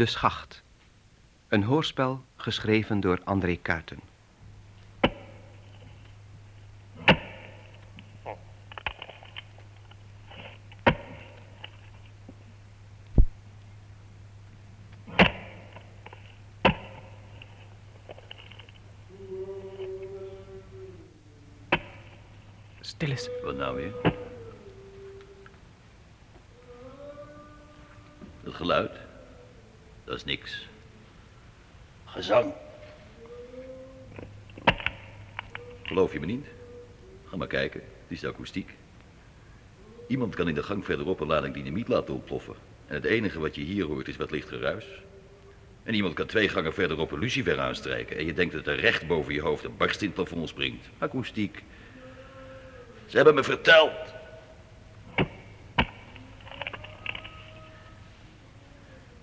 De Schacht. Een hoorspel geschreven door André Kuiten. Stil eens. Wat nou weer? Dat geluid? Dat is niks. Gezang. Geloof je me niet? Ga maar kijken. Het is de akoestiek. Iemand kan in de gang verderop een lading dynamiet laten ontploffen. En het enige wat je hier hoort is wat licht geruis. En iemand kan twee gangen verderop een lucifer aanstrijken. En je denkt dat er recht boven je hoofd een barst in het plafond springt. Akoestiek. Ze hebben me verteld.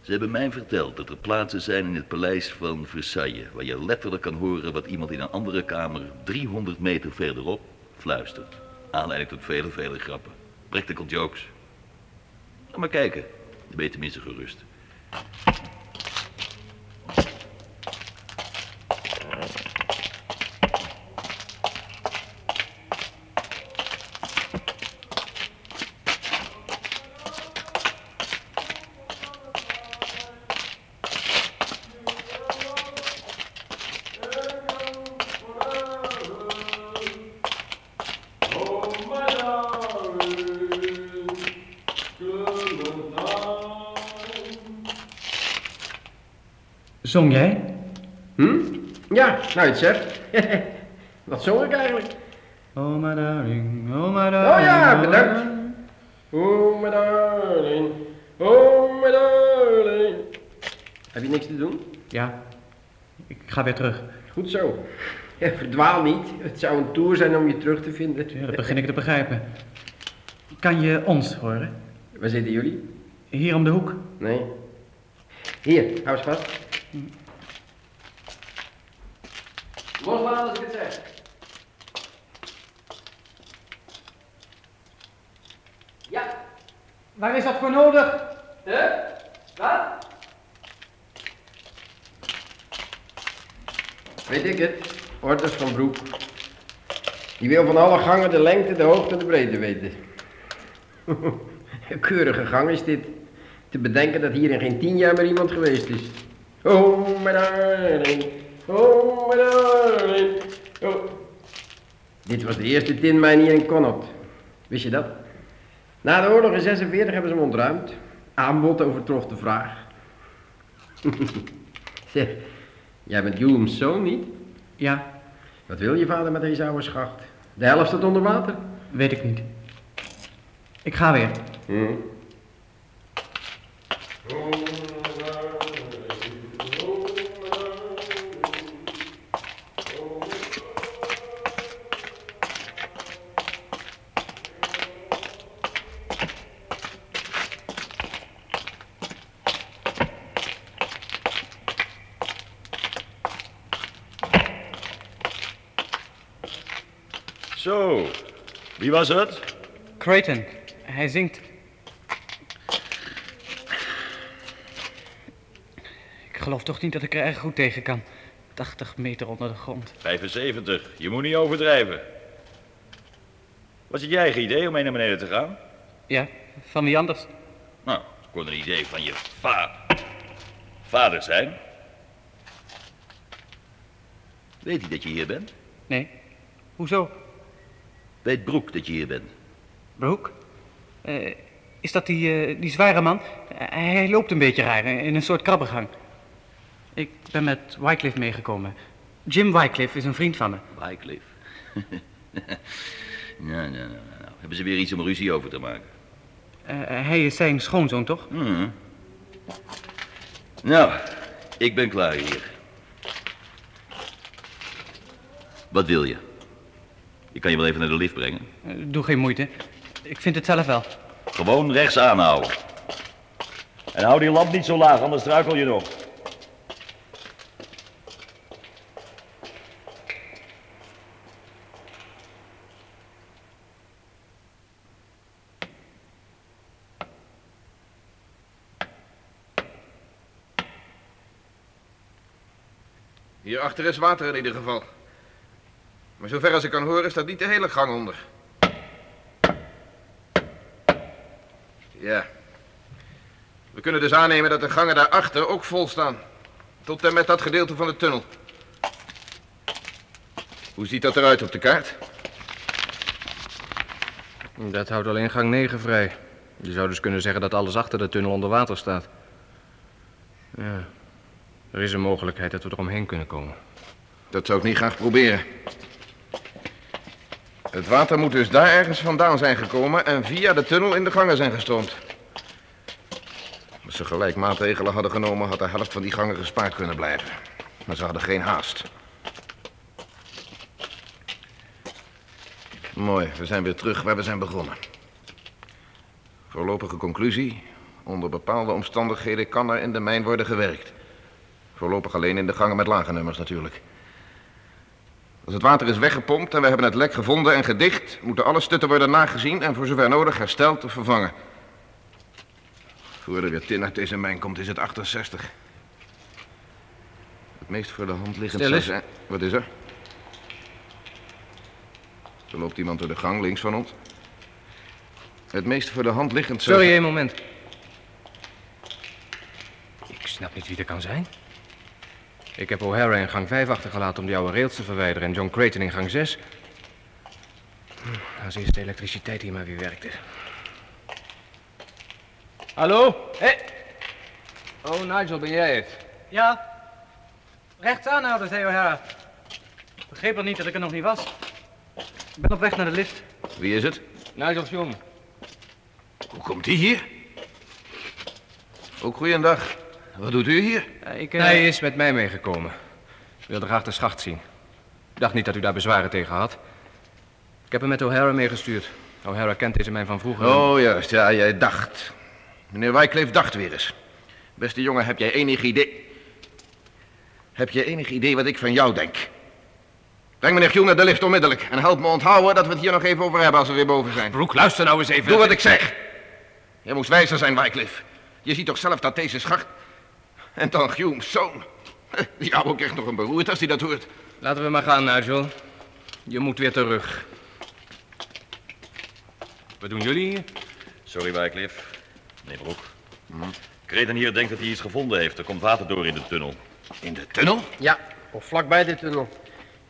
Ze hebben mij verteld dat er plaatsen zijn in het paleis van Versailles... waar je letterlijk kan horen wat iemand in een andere kamer 300 meter verderop fluistert. Aanleiding tot vele, vele grappen. Practical jokes. Ga maar kijken, dan ben je tenminste gerust. Zong jij? Hm? Ja, nou het zegt. Wat zong ik eigenlijk? Oh my darling, oh my Oh darling. ja, oh my bedankt. Oh my darling, oh my darling. Heb je niks te doen? Ja, ik ga weer terug. Goed zo. Ja, verdwaal niet. Het zou een tour zijn om je terug te vinden. Ja, dat begin ik te begrijpen. Kan je ons horen? Waar zitten jullie? Hier om de hoek. Nee. Hier, hou eens vast. Loslaten als ik het zeg. Ja. Waar is dat voor nodig? Huh? Wat? Weet ik het. Orders van Broek. Die wil van alle gangen de lengte, de hoogte en de breedte weten. Een keurige gang is dit. Te bedenken dat hier in geen tien jaar meer iemand geweest is. Oh, my darling. Oh, my darling. Oh. Dit was de eerste tinmijn hier in Connaught. Wist je dat? Na de oorlog in 46 hebben ze hem ontruimd. Aanbod overtrof de vraag. zeg, jij bent Julms zoon niet? Ja, Wat wil je vader met deze oude schacht? De helft staat onder water? weet ik niet. Ik ga weer. Zo, wie was het? Creighton, hij zingt. Ik geloof toch niet dat ik er erg goed tegen kan. 80 meter onder de grond. 75, je moet niet overdrijven. Was het je eigen idee om mee naar beneden te gaan? Ja, van wie anders? Nou, het kon een idee van je va vader zijn. Weet hij dat je hier bent? Nee. Hoezo? Weet Broek dat je hier bent? Broek? Eh, is dat die, eh, die zware man? Eh, hij loopt een beetje raar, in een soort krabbengang. Ik ben met Wycliffe meegekomen. Jim Wycliffe is een vriend van me. Wycliffe. nou, nou, nou, nou. Hebben ze weer iets om ruzie over te maken? Hij is zijn schoonzoon, toch? Mhm. Nou, ik ben klaar hier. Wat wil je? Ik kan je wel even naar de lift brengen. Eh, doe geen moeite. Ik vind het zelf wel. Gewoon rechts aanhouden. En hou die lamp niet zo laag, anders struikel je nog. Hierachter is water in ieder geval. Maar zover als ik kan horen, staat niet de hele gang onder. Ja. We kunnen dus aannemen dat de gangen daarachter ook vol staan. Tot en met dat gedeelte van de tunnel. Hoe ziet dat eruit op de kaart? Dat houdt alleen gang 9 vrij. Je zou dus kunnen zeggen dat alles achter de tunnel onder water staat. Ja, er is een mogelijkheid dat we eromheen kunnen komen. Dat zou ik niet graag proberen. Het water moet dus daar ergens vandaan zijn gekomen en via de tunnel in de gangen zijn gestroomd. Als ze gelijk maatregelen hadden genomen, had de helft van die gangen gespaard kunnen blijven. Maar ze hadden geen haast. Mooi, we zijn weer terug waar we zijn begonnen. Voorlopige conclusie. Onder bepaalde omstandigheden kan er in de mijn worden gewerkt. Voorlopig alleen in de gangen met lage nummers natuurlijk. Als het water is weggepompt en we hebben het lek gevonden en gedicht, moeten alle stutten worden nagezien en voor zover nodig hersteld of vervangen. Voor er weer tin uit deze mijn komt, is het 68. Het meest voor de hand liggend Stil zijn... Wat is er? Er loopt iemand door de gang, links van ons. Het meest voor de hand liggend Sorry, één moment. Ik snap niet wie er kan zijn. Ik heb O'Hara in gang 5 achtergelaten om die oude rails te verwijderen en John Creighton in gang 6. Hm, Als eerst de elektriciteit hier maar weer werkte. Hallo? Hé! Oh, Nigel, ben jij het? Ja. Rechts aanhouden, zei O'Hara. Begreep er niet dat ik er nog niet was. Ik ben op weg naar de lift. Wie is het? Nigel John. Hoe komt hij hier? Ook goeiedag. Wat doet u hier? Ik, eh, Hij is met mij meegekomen. Wilde graag de schacht zien. Ik dacht niet dat u daar bezwaren tegen had. Ik heb hem met O'Hara meegestuurd. O'Hara kent deze man van vroeger. Oh, juist. Ja, jij dacht. Meneer Wycliffe dacht weer eens. Beste jongen, heb jij enig idee... Heb je enig idee wat ik van jou denk? Breng meneer Hugh naar de lift onmiddellijk. En help me onthouden dat we het hier nog even over hebben als we weer boven zijn. Broek, luister nou eens even. Doe wat ik zeg. Je moest wijzer zijn, Wycliffe. Je ziet toch zelf dat deze schacht... En dan Hume's zoon. Die ouwe krijgt nog een beroerd als hij dat hoort. Laten we maar gaan, Nigel. Je moet weer terug. Wat doen jullie hier? Sorry, Wycliffe. Nee, Broek. Kreten hier denkt dat hij iets gevonden heeft. Er komt water door in de tunnel. In de tunnel? Ja, of vlakbij de tunnel.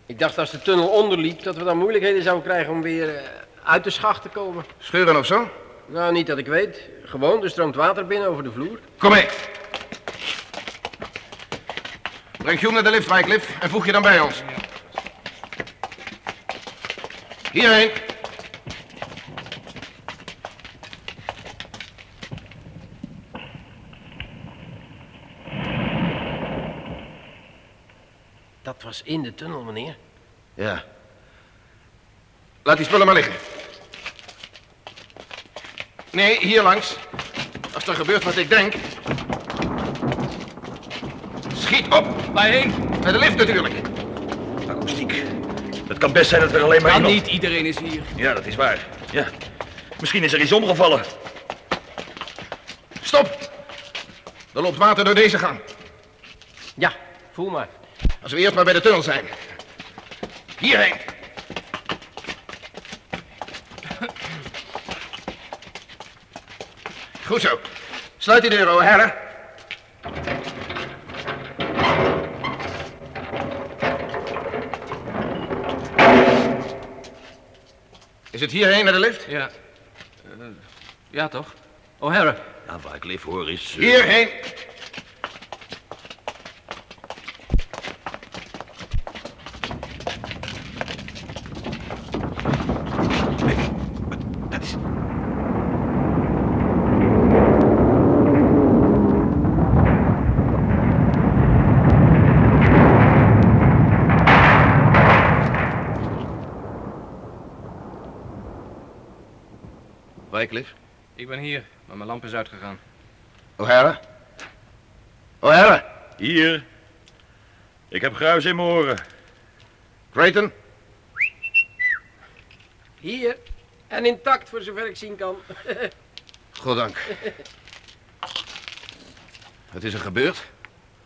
Ik dacht als de tunnel onderliep dat we dan moeilijkheden zouden krijgen om weer eh, uit de schacht te komen. Scheuren of zo? Nou, niet dat ik weet. Gewoon, er stroomt water binnen over de vloer. Kom mee. Breng Hume naar de lift, Wycliffe, en voeg je dan bij ons. Hierheen. Dat was in de tunnel, meneer. Ja. Laat die spullen maar liggen. Nee, hier langs. Als er gebeurt wat ik denk. Schiet op. Waarheen? Naar de lift natuurlijk. Akoestiek. Het kan best zijn dat er alleen maar Kan iemand... niet, iedereen is hier. Ja, dat is waar. Ja. Misschien is er iets omgevallen. Stop. Er loopt water door deze gang. Ja, voel maar. Als we eerst maar bij de tunnel zijn. Hierheen. Goed zo. Sluit die deur, O'Hara. Is het hierheen naar de lift? Ja. Eh, ja, toch? O'Hara. Ja, Wycliffe, hoor eens. eh, Hierheen. Dat is... Wycliffe. Ik ben hier, maar mijn lamp is uitgegaan. O'Hara. O'Hara. Hier. Ik heb gruis in mijn oren. Creighton. Hier. En intact, voor zover ik zien kan. Goddank. Wat is er gebeurd?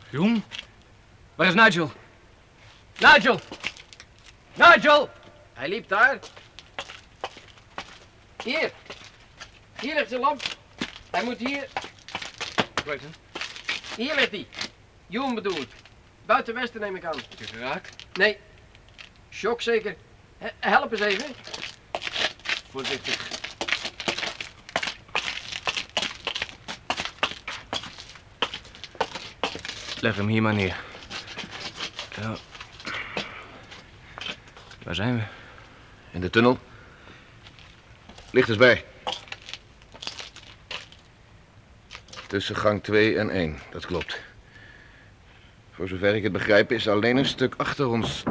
Joen? Waar is Nigel? Nigel! Nigel! Hij liep daar. Hier. Hier ligt zijn lamp. Hij moet hier. Creighton, Hier ligt hij. Joen bedoel ik. Buiten westen neem ik aan. heb je geraakt? Nee. Shock zeker. He- help eens even. Voorzichtig. Leg hem hier maar neer. Ja. Waar zijn we? In de tunnel. Licht eens bij. Tussen gang 2 en 1, dat klopt. Voor zover ik het begrijp is alleen een stuk achter ons.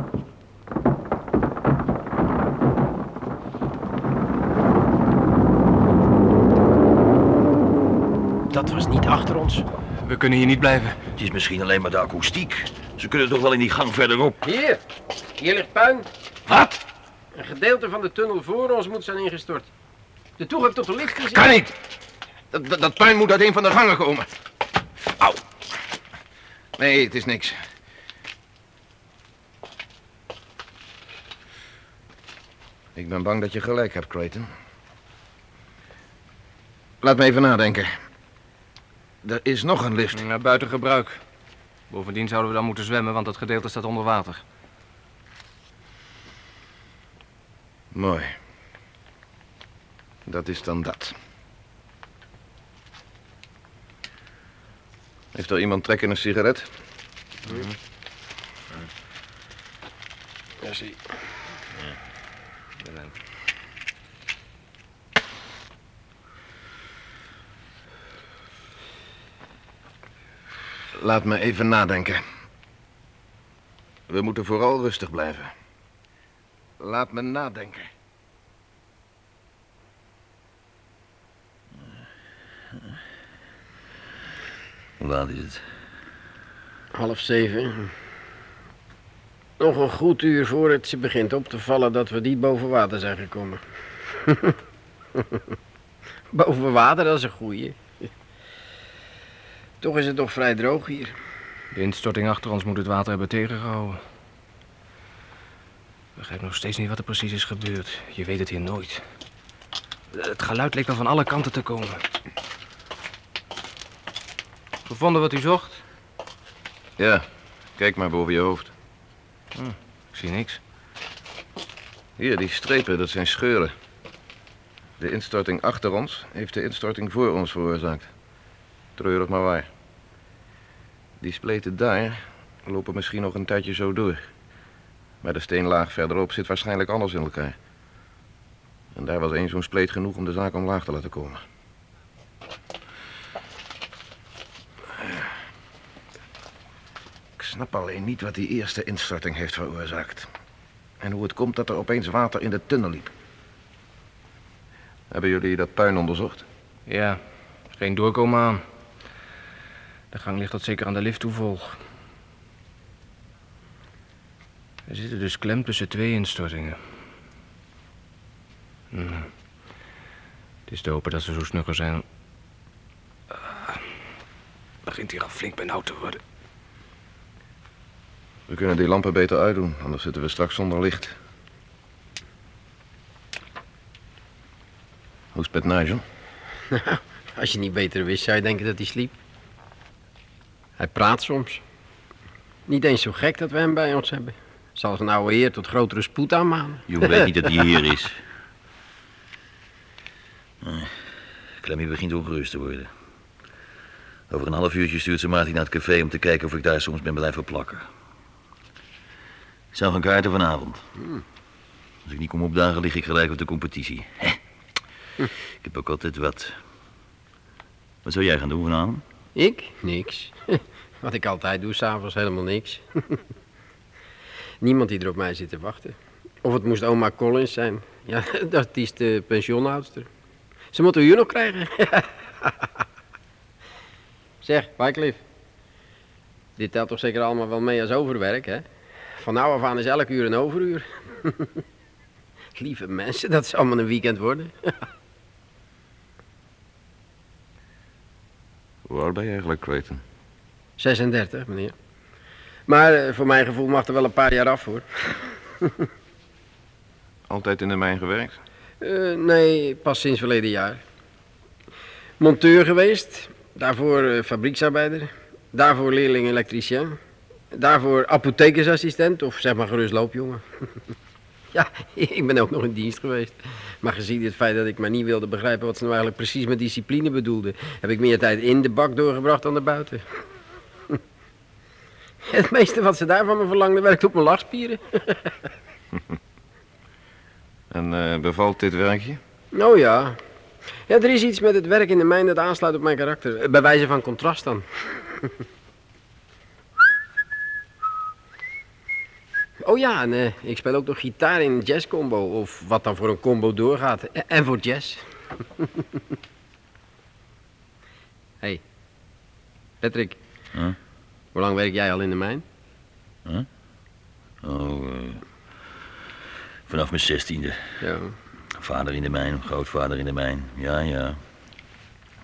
Dat was niet achter ons. We kunnen hier niet blijven. Het is misschien alleen maar de akoestiek. Ze kunnen toch wel in die gang verderop. Hier. Hier ligt puin. Wat? Een gedeelte van de tunnel voor ons moet zijn ingestort. De toegang tot de lift is... Kan niet! Dat, dat, dat puin moet uit een van de gangen komen. Au. Nee, het is niks. Ik ben bang dat je gelijk hebt, Creighton. Laat me even nadenken. Er is nog een lift. Naar buiten gebruik. Bovendien zouden we dan moeten zwemmen, want dat gedeelte staat onder water. Mooi. Dat is dan dat. Heeft er iemand trek in een sigaret? Ja, zie. Laat me even nadenken. We moeten vooral rustig blijven. Laat me nadenken. Hoe laat is het? Half zeven. Nog een goed uur voor het ze begint op te vallen dat we niet boven water zijn gekomen. boven water, dat is een goeie. Toch is het nog vrij droog hier. De instorting achter ons moet het water hebben tegengehouden. Ik begrijp nog steeds niet wat er precies is gebeurd. Je weet het hier nooit. Het geluid leek wel van alle kanten te komen. Gevonden wat u zocht? Ja, kijk maar boven je hoofd. Ik zie niks. Hier, die strepen, dat zijn scheuren. De instorting achter ons heeft de instorting voor ons veroorzaakt. Treurig maar waar. Die spleten daar lopen misschien nog een tijdje zo door. Maar de steenlaag verderop zit waarschijnlijk anders in elkaar. En daar was één zo'n spleet genoeg om de zaak omlaag te laten komen. Snap alleen niet wat die eerste instorting heeft veroorzaakt. En hoe het komt dat er opeens water in de tunnel liep. Hebben jullie dat puin onderzocht? Ja, geen doorkomen aan. De gang ligt tot zeker aan de lift toe vol. We zitten dus klem tussen twee instortingen. Hm. Het is te hopen dat ze zo snugger zijn. Ah, begint hier al flink benauwd te worden. We kunnen die lampen beter uitdoen, anders zitten we straks zonder licht. Hoe is het met Nigel? Als je niet beter wist, zou je denken dat hij sliep. Hij praat soms. Niet eens zo gek dat we hem bij ons hebben. Zal zijn oude heer tot grotere spoed aanmanen. Je weet niet dat hij hier is. Eh, Clemmy begint ongerust te worden. Over een half uurtje stuurt ze Martin naar het café om te kijken of ik daar soms ben blijven plakken. Ik zou gaan kaarten vanavond. Als ik niet kom opdagen, lig ik gelijk op de competitie. Ik heb ook altijd wat. Wat zou jij gaan doen vanavond? Ik? Niks. Wat ik altijd doe, s'avonds helemaal niks. Niemand die er op mij zit te wachten. Of het moest oma Collins zijn. Ja, dat is de pensioenhoudster. Ze moeten u nog krijgen. zeg, Wycliffe. Dit telt toch zeker allemaal wel mee als overwerk, hè? Van nou af aan is elk uur een overuur. Lieve mensen, dat zal maar een weekend worden. Hoe oud ben je eigenlijk, Creighton? 36, meneer. Maar eh, voor mijn gevoel mag er wel een paar jaar af, hoor. Altijd in de mijn gewerkt? Eh, nee, pas sinds verleden jaar. Monteur geweest, daarvoor eh, fabrieksarbeider, daarvoor leerling elektricien, daarvoor apothekersassistent of zeg maar gerust loopjongen. ja, ik ben ook nog in dienst geweest. Maar gezien het feit dat ik maar niet wilde begrijpen wat ze nou eigenlijk precies met discipline bedoelden, heb ik meer tijd in de bak doorgebracht dan erbuiten. Het meeste wat ze daarvan me verlangden werkt op mijn lachspieren. En eh, bevalt dit werkje? Oh ja. Ja, er is iets met het werk in de mijn dat aansluit op mijn karakter. Eh, Bij wijze van contrast dan. Oh ja, en eh, ik speel ook nog gitaar in een jazzcombo. Of wat dan voor een combo doorgaat. Eh, En voor jazz. hey. Patrick. Huh? Hoe lang werk jij al in de mijn? Oh, eh, vanaf mijn zestiende. Ja. Vader in de mijn, grootvader in de mijn. Ja, ja.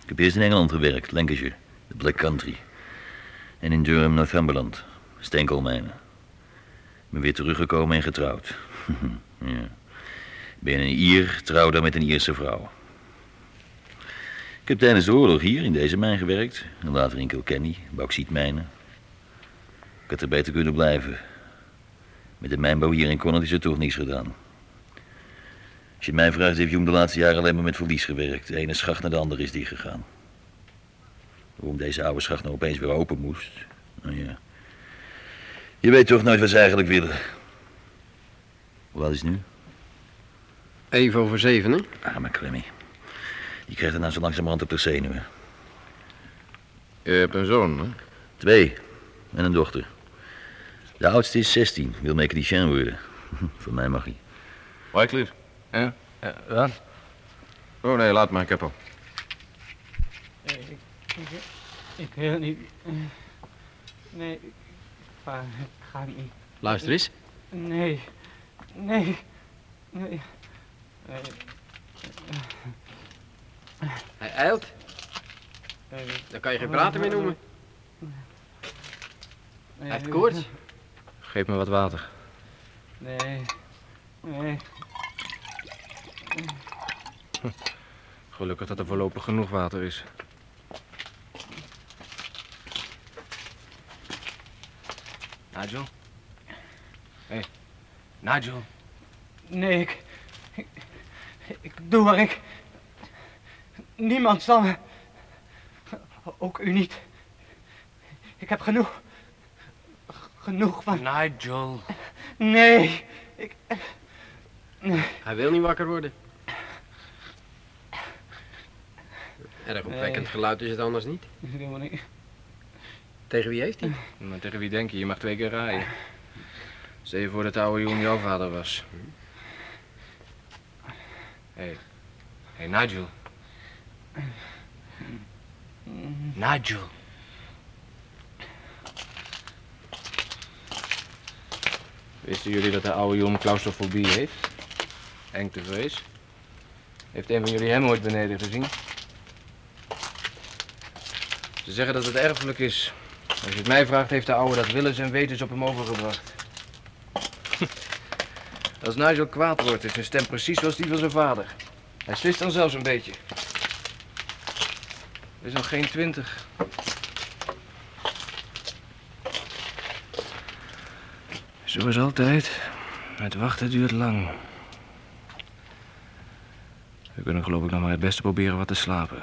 Ik heb eerst in Engeland gewerkt, Lancashire, de Black Country. En in Durham, Northumberland, steenkoolmijnen. Ben weer teruggekomen en getrouwd. ja. Ben een Ier, trouwde met een Ierse vrouw. Ik heb tijdens de oorlog hier in deze mijn gewerkt. En later in Kilkenny, bauxietmijnen. Ik had er beter kunnen blijven. Met de mijnbouw hier in Connaught is er toch niets gedaan. Als je mij vraagt, heeft Jong de laatste jaren alleen maar met verlies gewerkt. De ene schacht naar de andere is die gegaan. Waarom deze oude schacht nou opeens weer open moest? Nou ja. Je weet toch nooit wat ze eigenlijk willen. Hoe oud is het nu? Even over zeven, hè? Arme Clemmy. Die krijgt er nou zo langzamerhand op de zenuwen. Je hebt een zoon, hè? Twee. En een dochter. De oudste is 16, wil mechanicien worden. Voor mij mag hij. Wycliffe? Ja? Eh, wat? Oh nee, laat maar, ik heb al. Ik, ik, ik wil niet. eh, Nee, ik ga, ik ga niet. Luister eens. Nee, nee, nee. nee. Hij eilt. Dan kan je geen praten meer noemen. nee. Hij heeft koorts. Geef me wat water. Nee, nee. Gelukkig dat er voorlopig genoeg water is. Nigel? Hé, hey, Nigel. Nee, ik, ik. Ik doe maar ik. Niemand zal me. Ook u niet. Ik heb genoeg. Genoeg van. Nigel. Nee, ik. Hij wil niet wakker worden. Erg opwekkend Nee. geluid is het anders niet. Helemaal niet. Tegen wie heeft hij? Maar tegen wie denk je? Je mag twee keer rijden. Stel je voor dat de oude jongen jouw vader was. Hé. Hey. Hé, hey, Nigel. Nigel. Wisten jullie dat de oude jongen claustrofobie heeft? Engtevrees. Heeft een van jullie hem ooit beneden gezien? Ze zeggen dat het erfelijk is. Als je het mij vraagt, heeft de oude dat willens en wetens op hem overgebracht. Als Nigel kwaad wordt, is zijn stem precies zoals die van zijn vader. Hij slist dan zelfs een beetje. Hij is nog geen twintig. Zoals altijd, het wachten duurt lang. We kunnen geloof ik nog maar het beste proberen wat te slapen.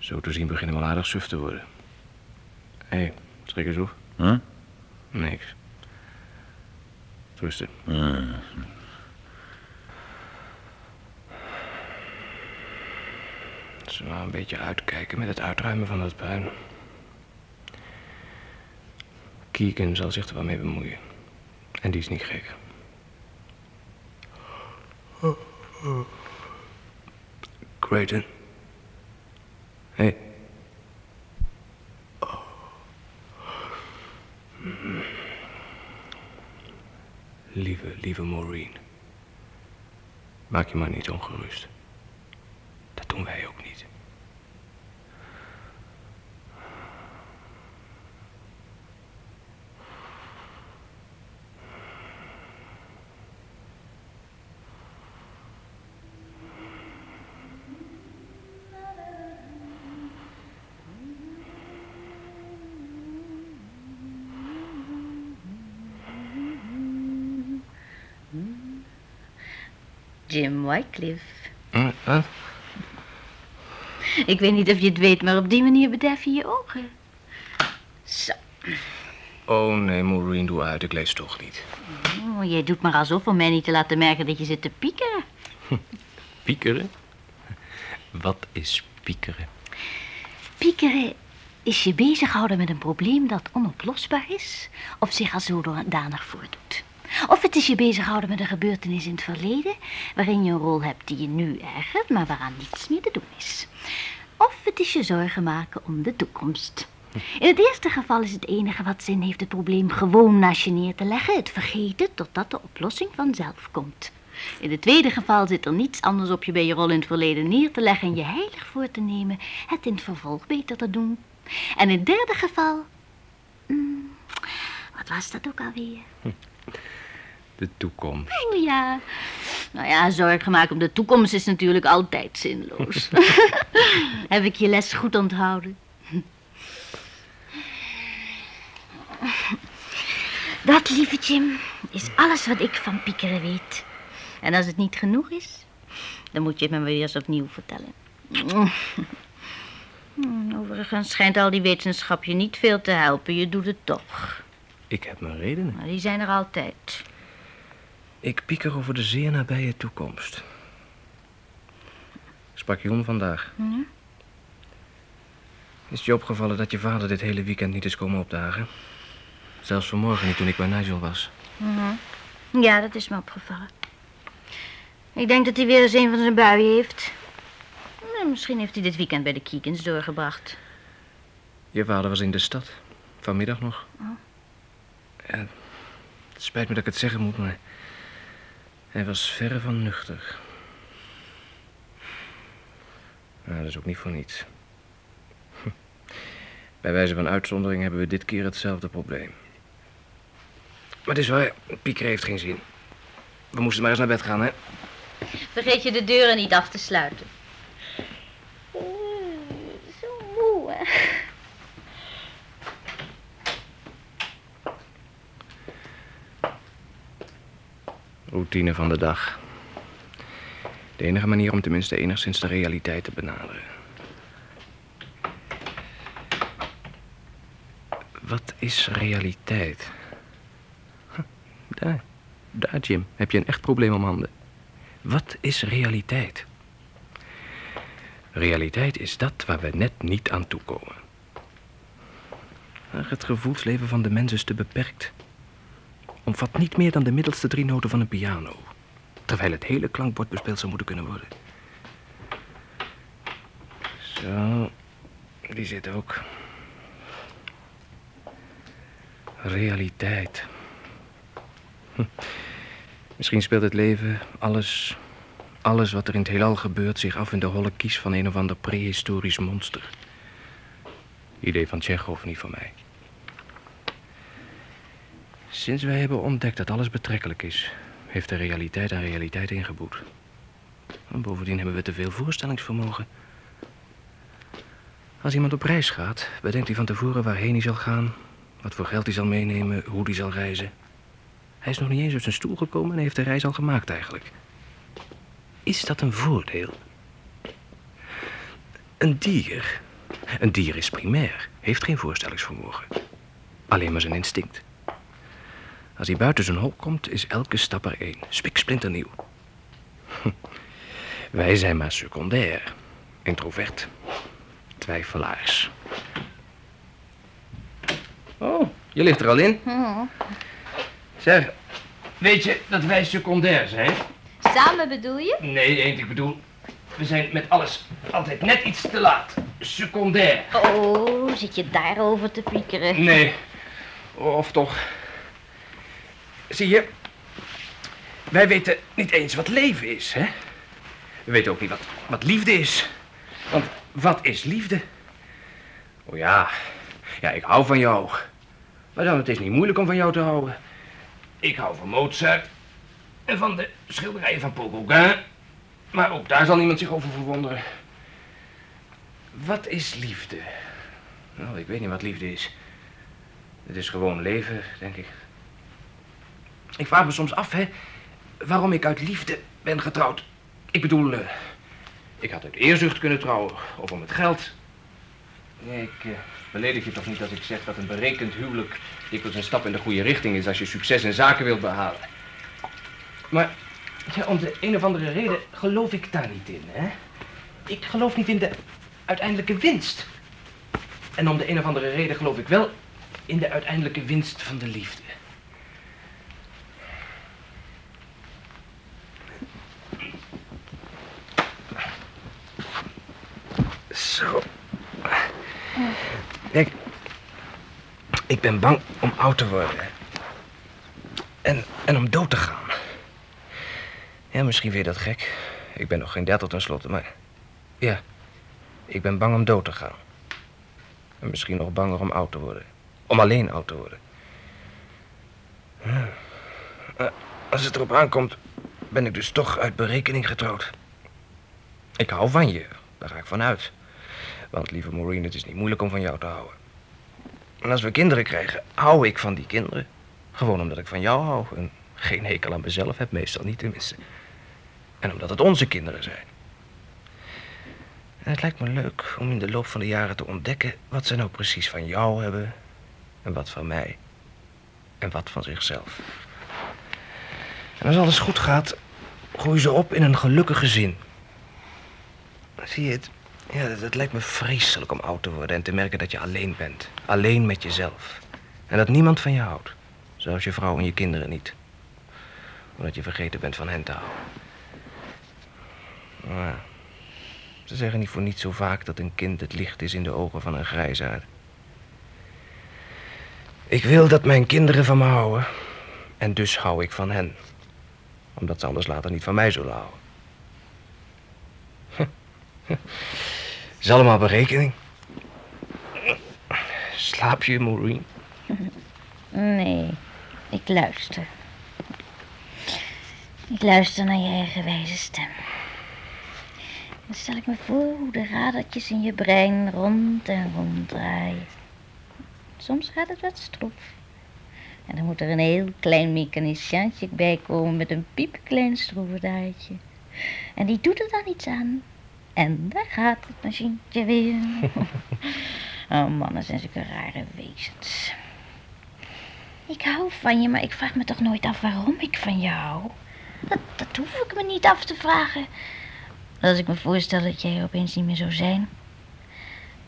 Zo te zien beginnen we al aardig suf te worden. Hé, hey, schrik eens op. Huh? Niks. Rusten. Ah, Zullen we een beetje uitkijken met het uitruimen van dat puin. Keegan zal zich er wel mee bemoeien. En die is niet gek. Creighton. Hé. Hey. Lieve, lieve Maureen. Maak je maar niet ongerust. Dat doen wij ook niet. Jim Wycliffe. Wat? Ik weet niet of je het weet, maar op die manier bedef je je ogen. Zo. Oh nee, Maureen, doe uit. Ik lees toch niet. Oh, jij doet maar alsof om mij niet te laten merken dat je zit te piekeren. Piekeren? Wat is piekeren? Piekeren is je bezighouden met een probleem dat onoplosbaar is of zich als zodanig voordoet. Of het is je bezighouden met een gebeurtenis in het verleden waarin je een rol hebt die je nu ergert, maar waaraan niets meer te doen is. Of het is je zorgen maken om de toekomst. In het eerste geval is het enige wat zin heeft het probleem gewoon naast je neer te leggen, het vergeten totdat de oplossing vanzelf komt. In het tweede geval zit er niets anders op je bij je rol in het verleden neer te leggen en je heilig voor te nemen het in het vervolg beter te doen. En in het derde geval. hmm, wat was dat ook alweer? De toekomst. Oh ja. Nou ja, zorgen maken om de toekomst is natuurlijk altijd zinloos. Heb ik je les goed onthouden? Dat, lieve Jim, is alles wat ik van piekeren weet. En als het niet genoeg is, dan moet je het me weer eens opnieuw vertellen. Hmm, Overigens schijnt al die wetenschap je niet veel te helpen. Je doet het toch. Ik heb mijn redenen. Maar die zijn er altijd. Ik pieker over de zeer nabije toekomst. Ik sprak Jon vandaag. Ja? Is het je opgevallen dat je vader dit hele weekend niet is komen opdagen? Zelfs vanmorgen niet toen ik bij Nigel was. Mhm. Ja, dat is me opgevallen. Ik denk dat hij weer eens een van zijn buien heeft. Nou, misschien heeft hij dit weekend bij de Keekens doorgebracht. Je vader was in de stad. Vanmiddag nog. Ja, het spijt me dat ik het zeggen moet, maar... Hij was verre van nuchter. Nou, dat is ook niet voor niets. Bij wijze van uitzondering hebben we dit keer hetzelfde probleem. Maar het is waar, Pieker heeft geen zin. We moesten maar eens naar bed gaan, hè? Vergeet je de deuren niet af te sluiten. Zo moe, hè? Routine van de dag. De enige manier om tenminste enigszins de realiteit te benaderen. Wat is realiteit? Daar, daar, Jim, heb je een echt probleem om handen. Wat is realiteit? Realiteit is dat waar we net niet aan toekomen. Ach, Het gevoelsleven van de mens is te beperkt omvat niet meer dan de middelste drie noten van een piano. Terwijl het hele klankbord bespeeld zou moeten kunnen worden. Zo, die zit ook. Realiteit. Hm. Misschien speelt het leven, alles, alles wat er in het heelal gebeurt, zich af in de holle kies van een of ander prehistorisch monster. Idee van Tsjechov, niet van mij. Sinds wij hebben ontdekt dat alles betrekkelijk is, heeft de realiteit aan realiteit ingeboet. En bovendien hebben we te veel voorstellingsvermogen. Als iemand op reis gaat, bedenkt hij van tevoren waarheen hij zal gaan, wat voor geld hij zal meenemen, hoe hij zal reizen. Hij is nog niet eens uit zijn stoel gekomen en heeft de reis al gemaakt eigenlijk. Is dat een voordeel? Een dier. Een dier is primair, heeft geen voorstellingsvermogen. Alleen maar zijn instinct. Als hij buiten zijn hol komt, is elke stap er één. Spiksplinternieuw. Wij zijn maar secundair. Introvert. Twijfelaars. Oh, je ligt er al in? Zeg, weet je dat wij secundair zijn? Samen bedoel je? Nee, eend, ik bedoel... We zijn met alles altijd net iets te laat. Secundair. Oh, zit je daarover te piekeren? Nee. Of toch. Zie je, wij weten niet eens wat leven is, hè? We weten ook niet wat, wat liefde is. Want wat is liefde? Oh ja, ja, ik hou van jou. Maar dan, het is niet moeilijk om van jou te houden. Ik hou van Mozart en van de schilderijen van Paul. Maar ook daar zal niemand zich over verwonderen. Wat is liefde? Nou, ik weet niet wat liefde is. Het is gewoon leven, denk ik. Ik vraag me soms af, hè. waarom ik uit liefde ben getrouwd. Ik bedoel, eh, ik had uit eerzucht kunnen trouwen, of om het geld. Nee, ik eh, beledig je toch niet als ik zeg dat een berekend huwelijk dikwijls een stap in de goede richting is als je succes in zaken wilt behalen. Maar ja, om de een of andere reden geloof ik daar niet in, hè? Ik geloof niet in de uiteindelijke winst. En om de een of andere reden geloof ik wel in de uiteindelijke winst van de liefde. Zo. Kijk, ik ben bang om oud te worden. En, en om dood te gaan. Ja, misschien vind je dat gek. Ik ben nog geen dertig tenslotte, maar... Ja, ik ben bang om dood te gaan. En misschien nog banger om oud te worden. Om alleen oud te worden. Als het erop aankomt, ben ik dus toch uit berekening getrouwd. Ik hou van je, daar ga ik van uit. Want, lieve Maureen, het is niet moeilijk om van jou te houden. En als we kinderen krijgen, hou ik van die kinderen. Gewoon omdat ik van jou hou en geen hekel aan mezelf heb, meestal niet tenminste. En omdat het onze kinderen zijn. En het lijkt me leuk om in de loop van de jaren te ontdekken wat ze nou precies van jou hebben en wat van mij en wat van zichzelf. En als alles goed gaat, groeien ze op in een gelukkig gezin. Zie je het? Ja, het lijkt me vreselijk om oud te worden en te merken dat je alleen bent. Alleen met jezelf. En dat niemand van je houdt. Zelfs je vrouw en je kinderen niet. Omdat je vergeten bent van hen te houden. Ze zeggen niet voor niet zo vaak dat een kind het licht is in de ogen van een grijsaard. Ik wil dat mijn kinderen van me houden. En dus hou ik van hen. Omdat ze anders later niet van mij zullen houden. Is allemaal berekening. Slaap je, Maureen? Nee, ik luister. Ik luister naar je eigen wijze stem. Dan stel ik me voor hoe de radertjes in je brein rond en rond draaien. Soms gaat het wat stroef. En dan moet er een heel klein mechaniciaantje bij komen met een piepklein schroevendraadje. En die doet er dan iets aan. En daar gaat het machientje weer. oh, mannen zijn zulke rare wezens. Ik hou van je, maar ik vraag me toch nooit af waarom ik van je hou. Dat, dat hoef ik me niet af te vragen. Als ik me voorstel dat jij opeens niet meer zou zijn,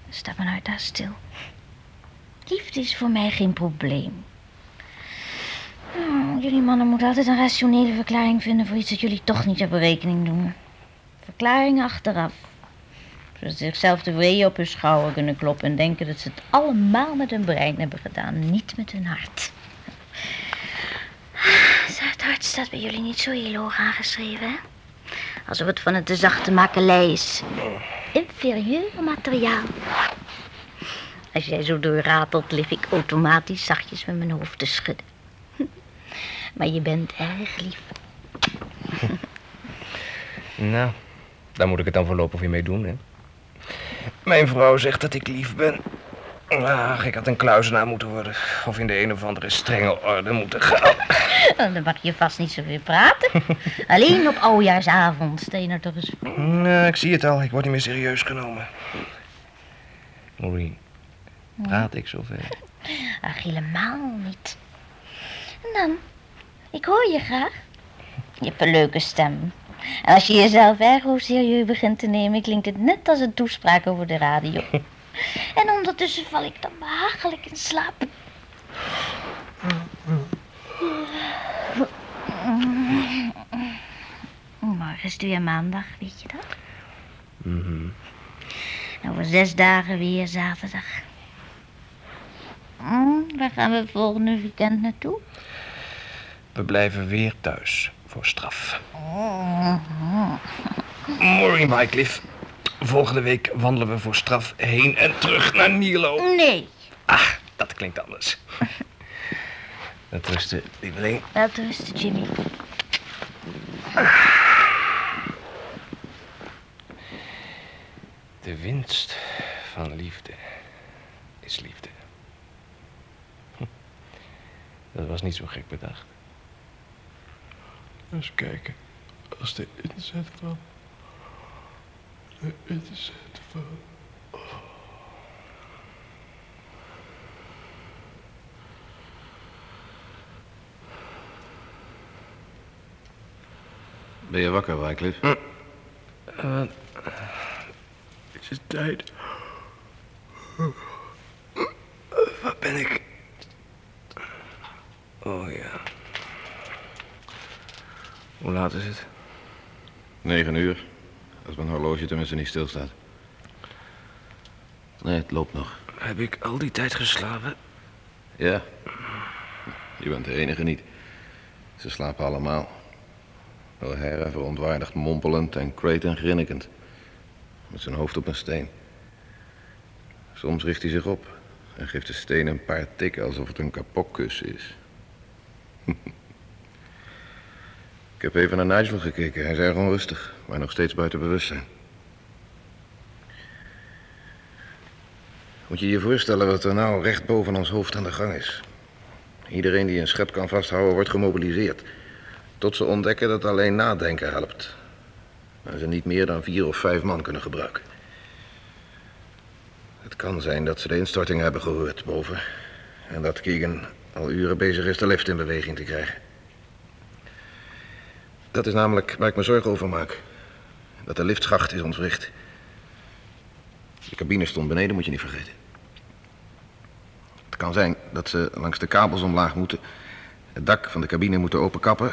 dan staat mijn hart daar stil. Liefde is voor mij geen probleem. Oh, jullie mannen moeten altijd een rationele verklaring vinden voor iets dat jullie toch niet op berekening doen. Verklaring achteraf. Zodat ze zichzelf tevreden op hun schouder kunnen kloppen en denken dat ze het allemaal met hun brein hebben gedaan, niet met hun hart. Het hart staat bij jullie niet zo heel hoog aangeschreven, hè? Alsof het van het te zachte makelij is. Inferieur materiaal. Als jij zo doorratelt, lig ik automatisch zachtjes met mijn hoofd te schudden. Maar je bent erg lief. Nou, daar moet ik het dan voorlopig weer mee doen, hè. Mijn vrouw zegt dat ik lief ben. Ach, ik had een kluizenaar moeten worden. Of in de een of andere strenge orde moeten gaan. Dan mag je vast niet zoveel praten. Alleen op oudjaarsavond sta je er toch eens. Nou, ik zie het al. Ik word niet meer serieus genomen. Maureen, praat ik zoveel? Ach, helemaal niet. En dan? Ik hoor je graag. Je hebt een leuke stem. En als je jezelf erg serieus begint te nemen, klinkt het net als een toespraak over de radio. En ondertussen val ik dan behagelijk in slaap. Morgen is het weer maandag, weet je dat? Mhm. Over zes dagen weer zaterdag. Mm, waar gaan we volgende weekend naartoe? We blijven weer thuis voor straf. Maureen Wycliffe, volgende week wandelen we voor straf heen en terug naar Nilo. Nee, Ah, dat klinkt anders. Dat rusten, lieveling. wel rusten, Jimmy. De winst van liefde is liefde. Hm. Dat was niet zo gek bedacht. Eens kijken. Als de inzet van... De inzet van... Ben je wakker, Wycliffe? Uh, het is tijd. Waar ben ik? Oh ja. Hoe laat is het? Negen uur. Als mijn horloge tenminste niet stilstaat. Nee, het loopt nog. Heb ik al die tijd geslapen? Ja. Je bent de enige niet. Ze slapen allemaal. O'Hara verontwaardigd mompelend en Creighton grinnikend. Met zijn hoofd op een steen. Soms richt hij zich op en geeft de steen een paar tikken alsof het een kapokkussen is. Ik heb even naar Nigel gekeken. Hij is erg onrustig, maar nog steeds buiten bewustzijn. Moet je je voorstellen wat er nou recht boven ons hoofd aan de gang is. Iedereen die een schep kan vasthouden wordt gemobiliseerd. Tot ze ontdekken dat alleen nadenken helpt. En ze niet meer dan vier of vijf man kunnen gebruiken. Het kan zijn dat ze de instorting hebben gehoord boven. En dat Keegan al uren bezig is de lift in beweging te krijgen. Dat is namelijk waar ik me zorgen over maak. Dat de liftschacht is ontwricht. De cabine stond beneden, moet je niet vergeten. Het kan zijn dat ze langs de kabels omlaag moeten. Het dak van de cabine moeten openkappen.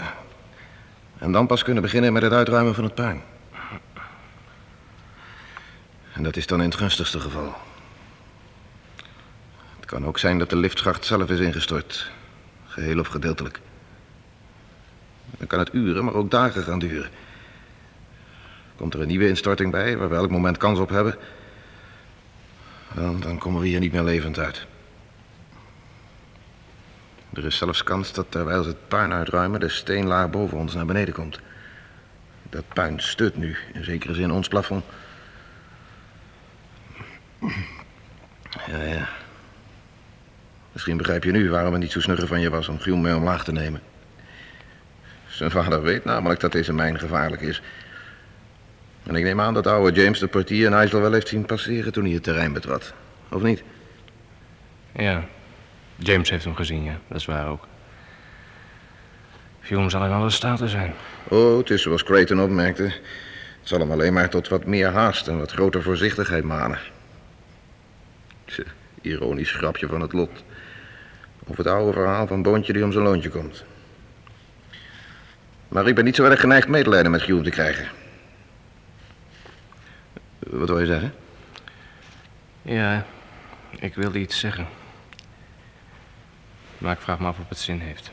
En dan pas kunnen beginnen met het uitruimen van het puin. En dat is dan in het gunstigste geval. Het kan ook zijn dat de liftschacht zelf is ingestort. Geheel of gedeeltelijk. Dan kan het uren, maar ook dagen gaan duren. Komt er een nieuwe instorting bij, waar we elk moment kans op hebben... Dan, komen we hier niet meer levend uit. Er is zelfs kans dat terwijl ze het puin uitruimen... de steenlaag boven ons naar beneden komt. Dat puin stut nu, in zekere zin, ons plafond. Ja, ja. Misschien begrijp je nu waarom het niet zo snugger van je was om Giel mee omlaag te nemen. Zijn vader weet namelijk dat deze mijn gevaarlijk is. En ik neem aan dat oude James de portier en IJssel wel heeft zien passeren toen hij het terrein betrad. Of niet? Ja, James heeft hem gezien, ja. Dat is waar ook. Hume zal in alle staten zijn. Oh, het is zoals Creighton opmerkte. Het zal hem alleen maar tot wat meer haast en wat groter voorzichtigheid manen. Ironisch grapje van het lot. Of het oude verhaal van Boontje die om zijn loontje komt. Maar ik ben niet zo erg geneigd medelijden met Hume te krijgen. Wat wil je zeggen? Ja, ik wilde iets zeggen. Maar ik vraag me af of het zin heeft.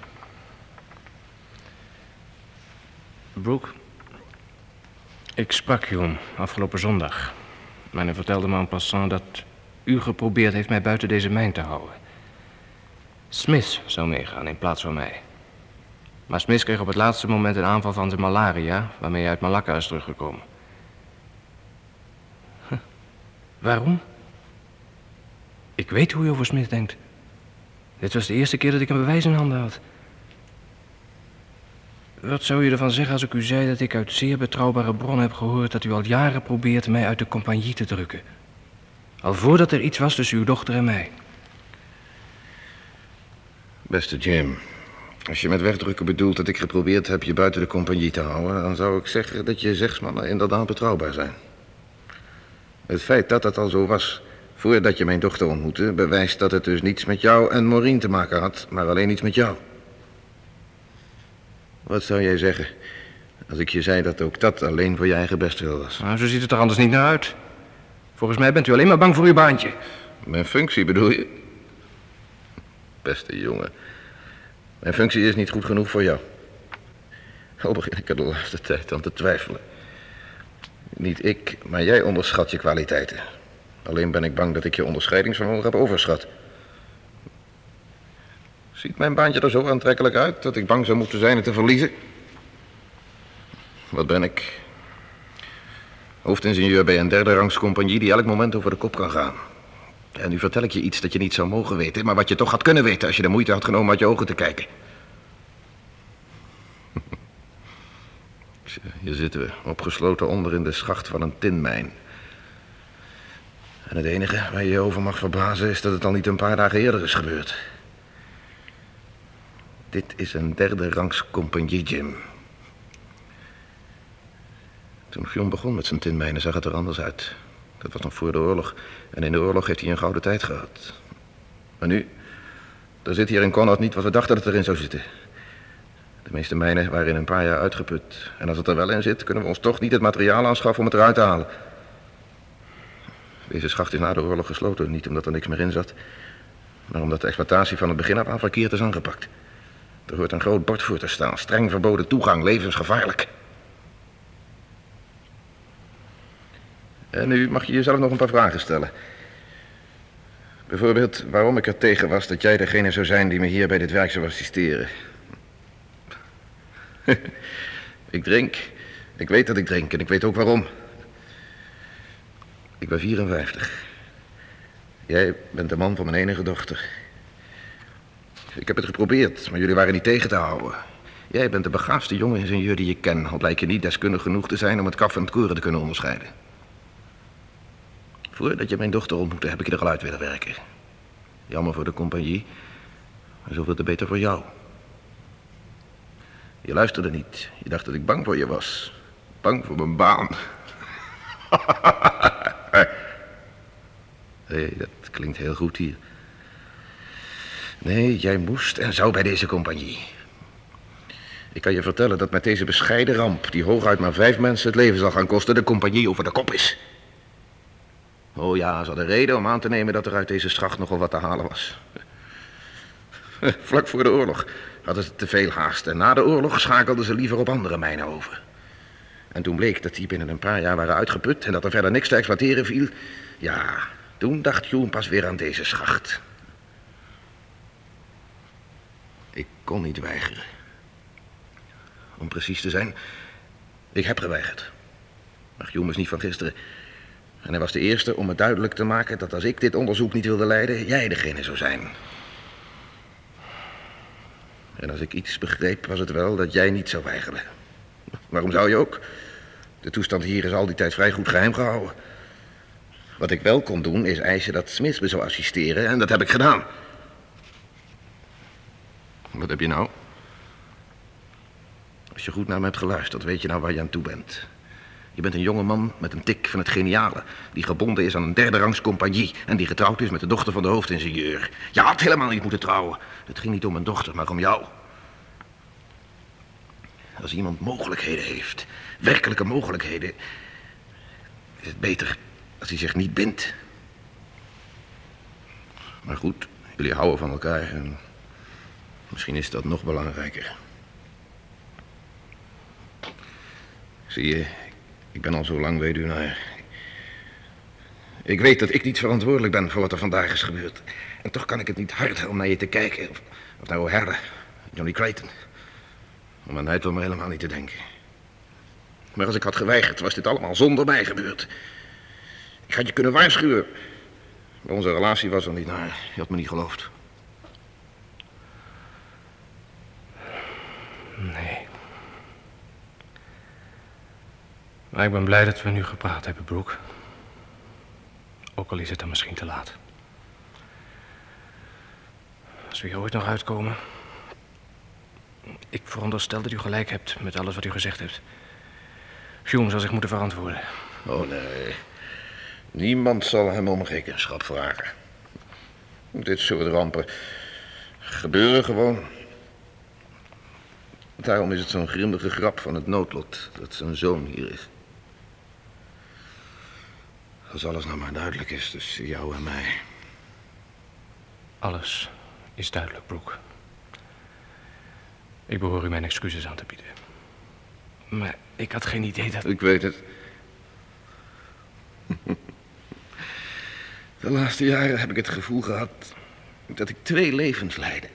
Brooke, ik sprak Hume afgelopen zondag. Maar hij vertelde me en passant dat u geprobeerd heeft mij buiten deze mijn te houden. Smith zou meegaan in plaats van mij. Maar Smith kreeg op het laatste moment een aanval van zijn malaria, waarmee hij uit Malakka is teruggekomen. Waarom? Ik weet hoe u over Smith denkt. Dit was de eerste keer dat ik een bewijs in handen had. Wat zou u ervan zeggen als ik u zei dat ik uit zeer betrouwbare bron heb gehoord dat u al jaren probeert mij uit de compagnie te drukken? Al voordat er iets was tussen uw dochter en mij. Beste Jim, als je met wegdrukken bedoelt dat ik geprobeerd heb je buiten de compagnie te houden, dan zou ik zeggen dat je zegsmannen inderdaad betrouwbaar zijn. Het feit dat dat al zo was voordat je mijn dochter ontmoette, bewijst dat het dus niets met jou en Maureen te maken had, maar alleen iets met jou. Wat zou jij zeggen als ik je zei dat ook dat alleen voor je eigen bestwil was? Nou, zo ziet het er anders niet naar uit. Volgens mij bent u alleen maar bang voor uw baantje. Mijn functie bedoel je? Beste jongen. Mijn functie is niet goed genoeg voor jou. Al begin ik er de laatste tijd aan te twijfelen. Niet ik, maar jij onderschat je kwaliteiten. Alleen ben ik bang dat ik je onderscheidingsvermogen heb overschat. Ziet mijn baantje er zo aantrekkelijk uit dat ik bang zou moeten zijn het te verliezen? Wat ben ik? Hoofdingenieur bij een derde rangs compagnie die elk moment over de kop kan gaan. En nu vertel ik je iets dat je niet zou mogen weten, maar wat je toch had kunnen weten als je de moeite had genomen uit je ogen te kijken. Hier zitten we, opgesloten onder in de schacht van een tinmijn. En het enige waar je je over mag verbazen is dat het al niet een paar dagen eerder is gebeurd. Dit is een derde rangs compagnie, Jim. Toen John begon met zijn tinmijnen zag het er anders uit. Dat was nog voor de oorlog. En in de oorlog heeft hij een gouden tijd gehad. Maar nu, er zit hier in Connaught niet wat we dachten dat erin zou zitten. De meeste mijnen waren in een paar jaar uitgeput. En als het er wel in zit, kunnen we ons toch niet het materiaal aanschaffen om het eruit te halen. Deze schacht is na de oorlog gesloten. Niet omdat er niks meer in zat, maar omdat de exploitatie van het begin af aan verkeerd is aangepakt. Er hoort een groot bord voor te staan. Streng verboden toegang, levensgevaarlijk. En nu mag je jezelf nog een paar vragen stellen. Bijvoorbeeld waarom ik er tegen was dat jij degene zou zijn die me hier bij dit werk zou assisteren. ik drink. Ik weet dat ik drink en ik weet ook waarom. Ik ben 54. Jij bent de man van mijn enige dochter. Ik heb het geprobeerd, maar jullie waren niet tegen te houden. Jij bent de begaafdste jonge ingenieur die ik ken, al blijk je niet deskundig genoeg te zijn om het kaf van het koren te kunnen onderscheiden. Voordat je mijn dochter ontmoette, heb ik je er al uit willen werken. Jammer voor de compagnie, maar zoveel te beter voor jou. Je luisterde niet. Je dacht dat ik bang voor je was. Bang voor mijn baan. hey, dat klinkt heel goed hier. Nee, jij moest en zou bij deze compagnie. Ik kan je vertellen dat met deze bescheiden ramp, die hooguit maar vijf mensen het leven zal gaan kosten, de compagnie over de kop is. Oh ja, ze hadden reden om aan te nemen dat er uit deze schacht nogal wat te halen was. Vlak voor de oorlog hadden ze te veel haast en na de oorlog schakelden ze liever op andere mijnen over. En toen bleek dat die binnen een paar jaar waren uitgeput en dat er verder niks te exploiteren viel, ja, toen dacht Joen pas weer aan deze schacht. Ik kon niet weigeren. Om precies te zijn, ik heb geweigerd. Maar Joen is niet van gisteren. En hij was de eerste om me duidelijk te maken dat als ik dit onderzoek niet wilde leiden, jij degene zou zijn. En als ik iets begreep, was het wel dat jij niet zou weigeren. Waarom zou je ook? De toestand hier is al die tijd vrij goed geheim gehouden. Wat ik wel kon doen, is eisen dat Smith me zou assisteren en dat heb ik gedaan. Wat heb je nou? Als je goed naar me hebt geluisterd, weet je nou waar je aan toe bent. Je bent een jonge man met een tik van het geniale. Die gebonden is aan een derde rangs compagnie. En die getrouwd is met de dochter van de hoofdingenieur. Je had helemaal niet moeten trouwen. Het ging niet om mijn dochter, maar om jou. Als iemand mogelijkheden heeft, werkelijke mogelijkheden, is het beter als hij zich niet bindt. Maar goed, jullie houden van elkaar en misschien is dat nog belangrijker. Zie je, ik ben al zo lang weduwnaar. Ik weet dat ik niet verantwoordelijk ben voor wat er vandaag is gebeurd. En toch kan ik het niet hard om naar je te kijken. Of, of naar O'Hara, Johnny Creighton. Om aan Nigel maar helemaal niet te denken. Maar als ik had geweigerd, was dit allemaal zonder mij gebeurd. Ik had je kunnen waarschuwen. Maar onze relatie was er niet naar. Je had me niet geloofd. Nee. Maar ik ben blij dat we nu gepraat hebben, Brooke. Ook al is het dan misschien te laat. Als we hier ooit nog uitkomen. Ik veronderstel dat u gelijk hebt met alles wat u gezegd hebt. Hume zal zich moeten verantwoorden. Oh nee. Niemand zal hem om rekenschap vragen. Dit soort rampen gebeuren gewoon. Daarom is het zo'n grimmige grap van het noodlot dat zijn zoon hier is. Als alles nou maar duidelijk is tussen jou en mij. Alles is duidelijk, Brooke. Ik behoor u mijn excuses aan te bieden. Maar ik had geen idee dat... Ik weet het. De laatste jaren heb ik het gevoel gehad dat ik twee levens leidde.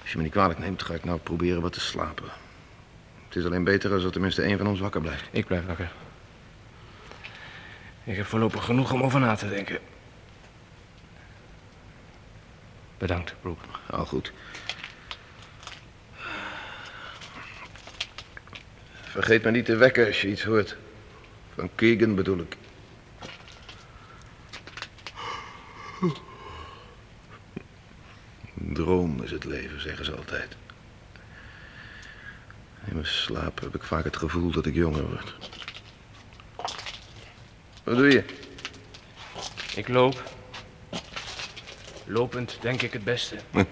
Als je me niet kwalijk neemt, ga ik nou proberen wat te slapen. Het is alleen beter als er tenminste één van ons wakker blijft. Ik blijf wakker. Ik heb voorlopig genoeg om over na te denken. Bedankt, Broek. Al goed. Vergeet me niet te wekken als je iets hoort. Van Keegan bedoel ik. Droom is het leven, zeggen ze altijd. In mijn slaap heb ik vaak het gevoel dat ik jonger word. Wat doe je? Ik loop. Lopend denk ik het beste.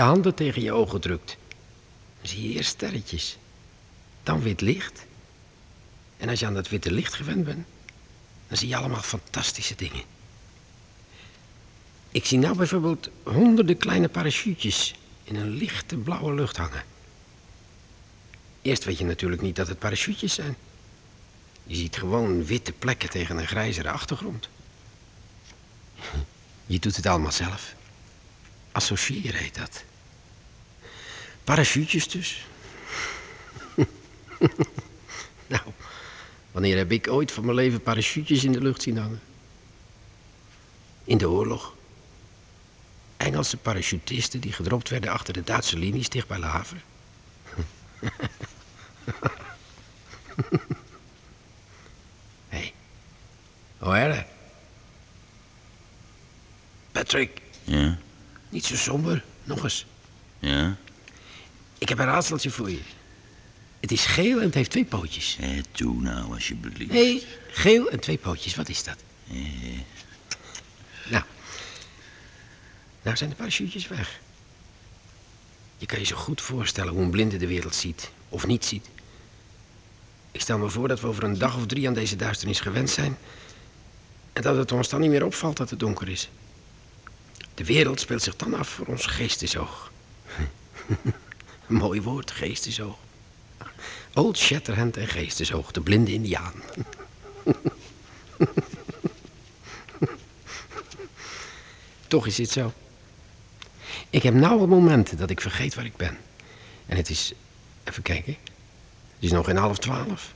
je handen tegen je ogen drukt, dan zie je eerst sterretjes. Dan wit licht. En als je aan dat witte licht gewend bent, dan zie je allemaal fantastische dingen. Ik zie nou bijvoorbeeld honderden kleine parachutes in een lichte blauwe lucht hangen. Eerst weet je natuurlijk niet dat het parachutes zijn. Je ziet gewoon witte plekken tegen een grijzere achtergrond. Je doet het allemaal zelf. Associëren heet dat. Parachutes dus. nou, wanneer heb ik ooit van mijn leven parachutes in de lucht zien hangen? In de oorlog. Engelse parachutisten die gedropt werden achter de Duitse linies dicht bij Le Havre. Hé. O'Hara. Patrick, Ja, niet zo somber. Nog eens. ja. Ik heb een raadseltje voor je. Het is geel en het heeft twee pootjes. Eh, doe nou alsjeblieft. Nee, geel en twee pootjes. Wat is dat? Nou. Nou zijn de parachutes weg. Je kan je zo goed voorstellen hoe een blinde de wereld ziet. Of niet ziet. Ik stel me voor dat we over een dag of drie aan deze duisternis gewend zijn. En dat het ons dan niet meer opvalt dat het donker is. De wereld speelt zich dan af voor ons geestesoog. Mooi woord, geestesoog. Old Shatterhand en geestesoog, de blinde indiaan. Toch is dit zo. Ik heb nauwe momenten dat ik vergeet waar ik ben. En het is, even kijken, het is nog geen half twaalf.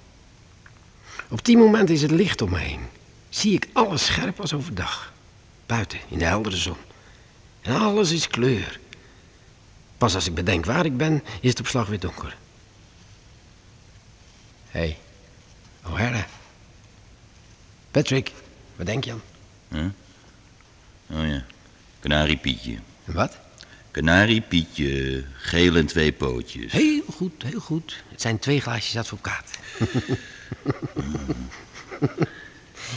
Op die momenten is het licht om me heen. Zie ik alles scherp als overdag. Buiten, in de heldere zon. En alles is kleur. Pas als ik bedenk waar ik ben, is het op slag weer donker. Hé, hey, O'Hara. Patrick, wat denk je aan? Oh ja, kanariepietje. Wat? Kanariepietje, geel en twee pootjes. Heel goed, heel goed. Het zijn twee glaasjes advocaat.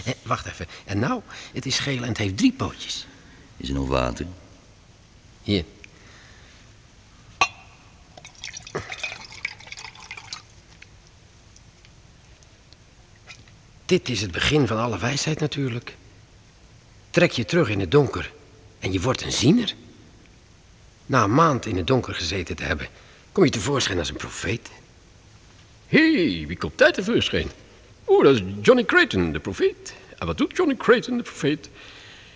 Eh, Wacht even. En nou, het is geel en het heeft drie pootjes. Is er nog water? Hier. Dit is het begin van alle wijsheid natuurlijk. Trek je terug in het donker en je wordt een ziener. Na een maand in het donker gezeten te hebben, kom je tevoorschijn als een profeet. Hé, hey, wie komt daar tevoorschijn? Oeh, dat is Johnny Creighton, de profeet. En wat doet Johnny Creighton, de profeet?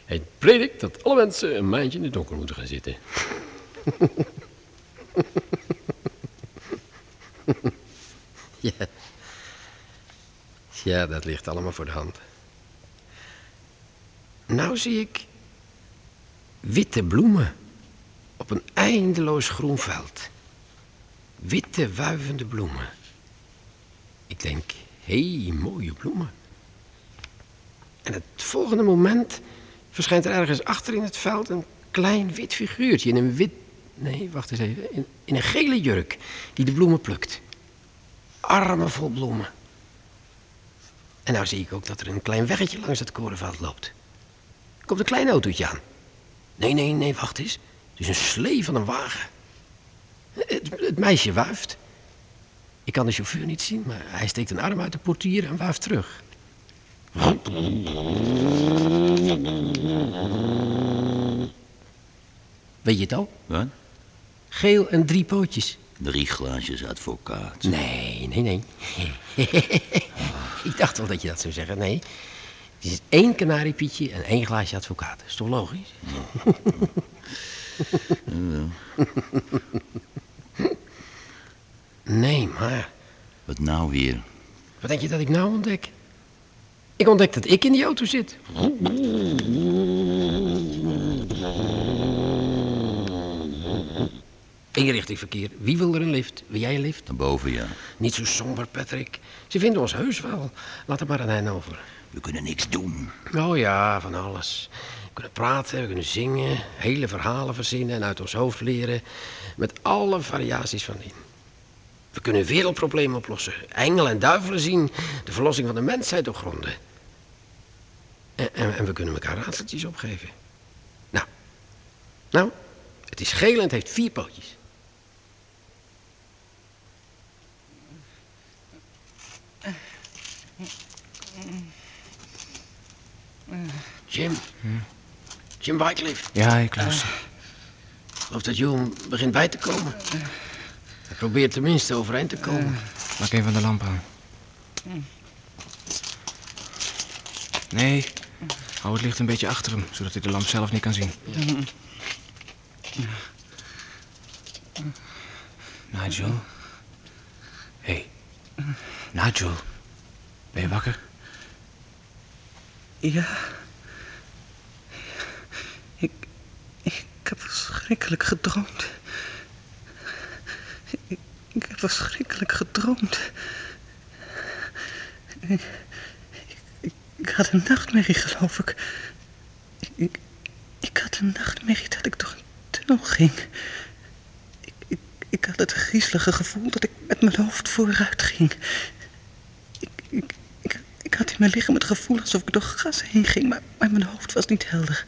Hij predikt dat alle mensen een maandje in het donker moeten gaan zitten. ja. Ja, dat ligt allemaal voor de hand. Nou zie ik witte bloemen op een eindeloos groen veld. Witte wuivende bloemen. Ik denk, hé, hey, mooie bloemen. En het volgende moment verschijnt er ergens achter in het veld een klein wit figuurtje in een wit... Nee, wacht eens even. In, in een gele jurk die de bloemen plukt. Armen vol bloemen. En nou zie ik ook dat er een klein weggetje langs het korenveld loopt. Komt een klein autootje aan. Nee, nee, nee, wacht eens. Het is een slee van een wagen. Het, het meisje wuift. Ik kan de chauffeur niet zien, maar hij steekt een arm uit de portier en wuift terug. Weet je het al? Wat? Geel en drie pootjes. Drie glaasjes advocaat. Nee, nee, nee. ik dacht wel dat je dat zou zeggen. Nee. Het is één kanariepietje en één glaasje advocaat. Is toch logisch? nee, maar Wat nou weer? wat denk je dat ik nou ontdek? Ik ontdek dat ik in die auto zit. Eenrichting verkeer. Wie wil er een lift? Wil jij een lift? Naar boven, ja. Niet zo somber, Patrick. Ze vinden ons heus wel. Laat er maar aan hen over. We kunnen niks doen. Oh ja, van alles. We kunnen praten, we kunnen zingen, hele verhalen verzinnen en uit ons hoofd leren. Met alle variaties van dien. We kunnen wereldproblemen oplossen, engelen en duivelen zien, de verlossing van de mensheid doorgronden. En, en, en we kunnen elkaar raadseltjes opgeven. Nou, nou, het is geel en het heeft vier pootjes. Jim. Jim Wycliffe. Ja, ik luister. Ik geloof dat Johan begint bij te komen. Hij probeert tenminste overeind te komen. Maak even de lamp aan. Nee, hou het licht een beetje achter hem, zodat hij de lamp zelf niet kan zien. Nigel? Hé, hey. Nigel. Ben je wakker? Ja. Ik, ik heb verschrikkelijk gedroomd. Ik, ik heb verschrikkelijk gedroomd. Ik, ik, had een nachtmerrie, geloof ik. Ik, ik had een nachtmerrie dat ik door een tunnel ging. Ik, ik, ik had het griezelige gevoel dat ik met mijn hoofd vooruit ging. Ik, ik, ik, ik had in mijn lichaam het gevoel alsof ik door gas heen ging, maar, maar mijn hoofd was niet helder.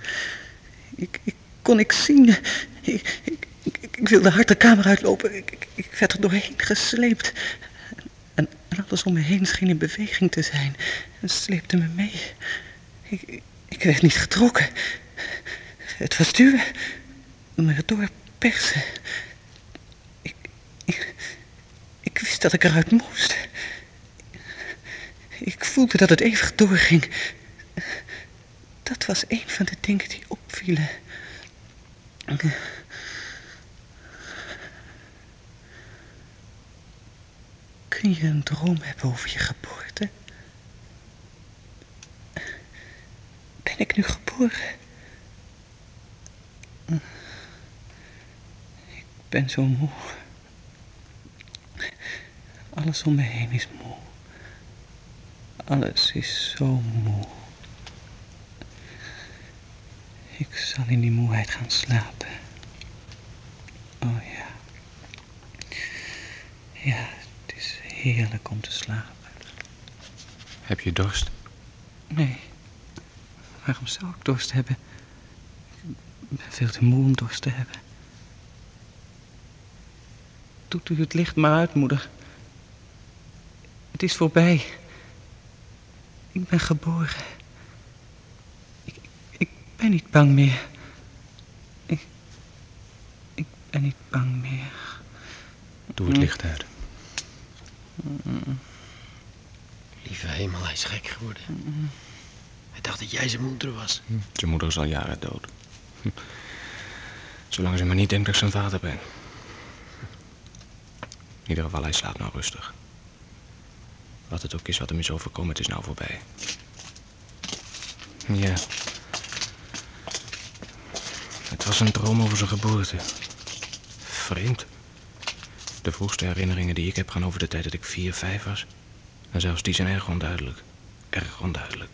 Ik, ik kon niks zien. Ik, ik, ik, wilde hard de kamer uitlopen. Ik, ik, werd er doorheen gesleept. En, alles om me heen scheen in beweging te zijn. En sleepte me mee. Ik, ik, werd niet getrokken. Het was duwen. Me erdoor persen. Ik, ik, ik wist dat ik eruit moest. Ik voelde dat het eeuwig doorging. Dat was een van de dingen die opvielen. Kun je een droom hebben over je geboorte? Ben ik nu geboren? Ik ben zo moe. Alles om me heen is moe. Alles is zo moe. Ik zal in die moeheid gaan slapen. Oh ja. Ja, het is heerlijk om te slapen. Heb je dorst? Nee. Waarom zou ik dorst hebben? Ik ben veel te moe om dorst te hebben. Doet u het licht maar uit, moeder. Het is voorbij. Ik ben geboren. Ik, ik ben niet bang meer. Ik, ik ben niet bang meer. Doe het licht uit. Lieve hemel, hij is gek geworden. Hij dacht dat jij zijn moeder was. Zijn moeder is al jaren dood. Hm. Zolang ze maar niet denkt dat ik zijn vader ben. In ieder geval, hij slaapt nou rustig. Wat het ook is wat hem is overkomen, het is nou voorbij. Ja. Het was een droom over zijn geboorte. Vreemd. De vroegste herinneringen die ik heb gaan over de tijd dat ik vier, vijf was. En zelfs die zijn erg onduidelijk. Erg onduidelijk.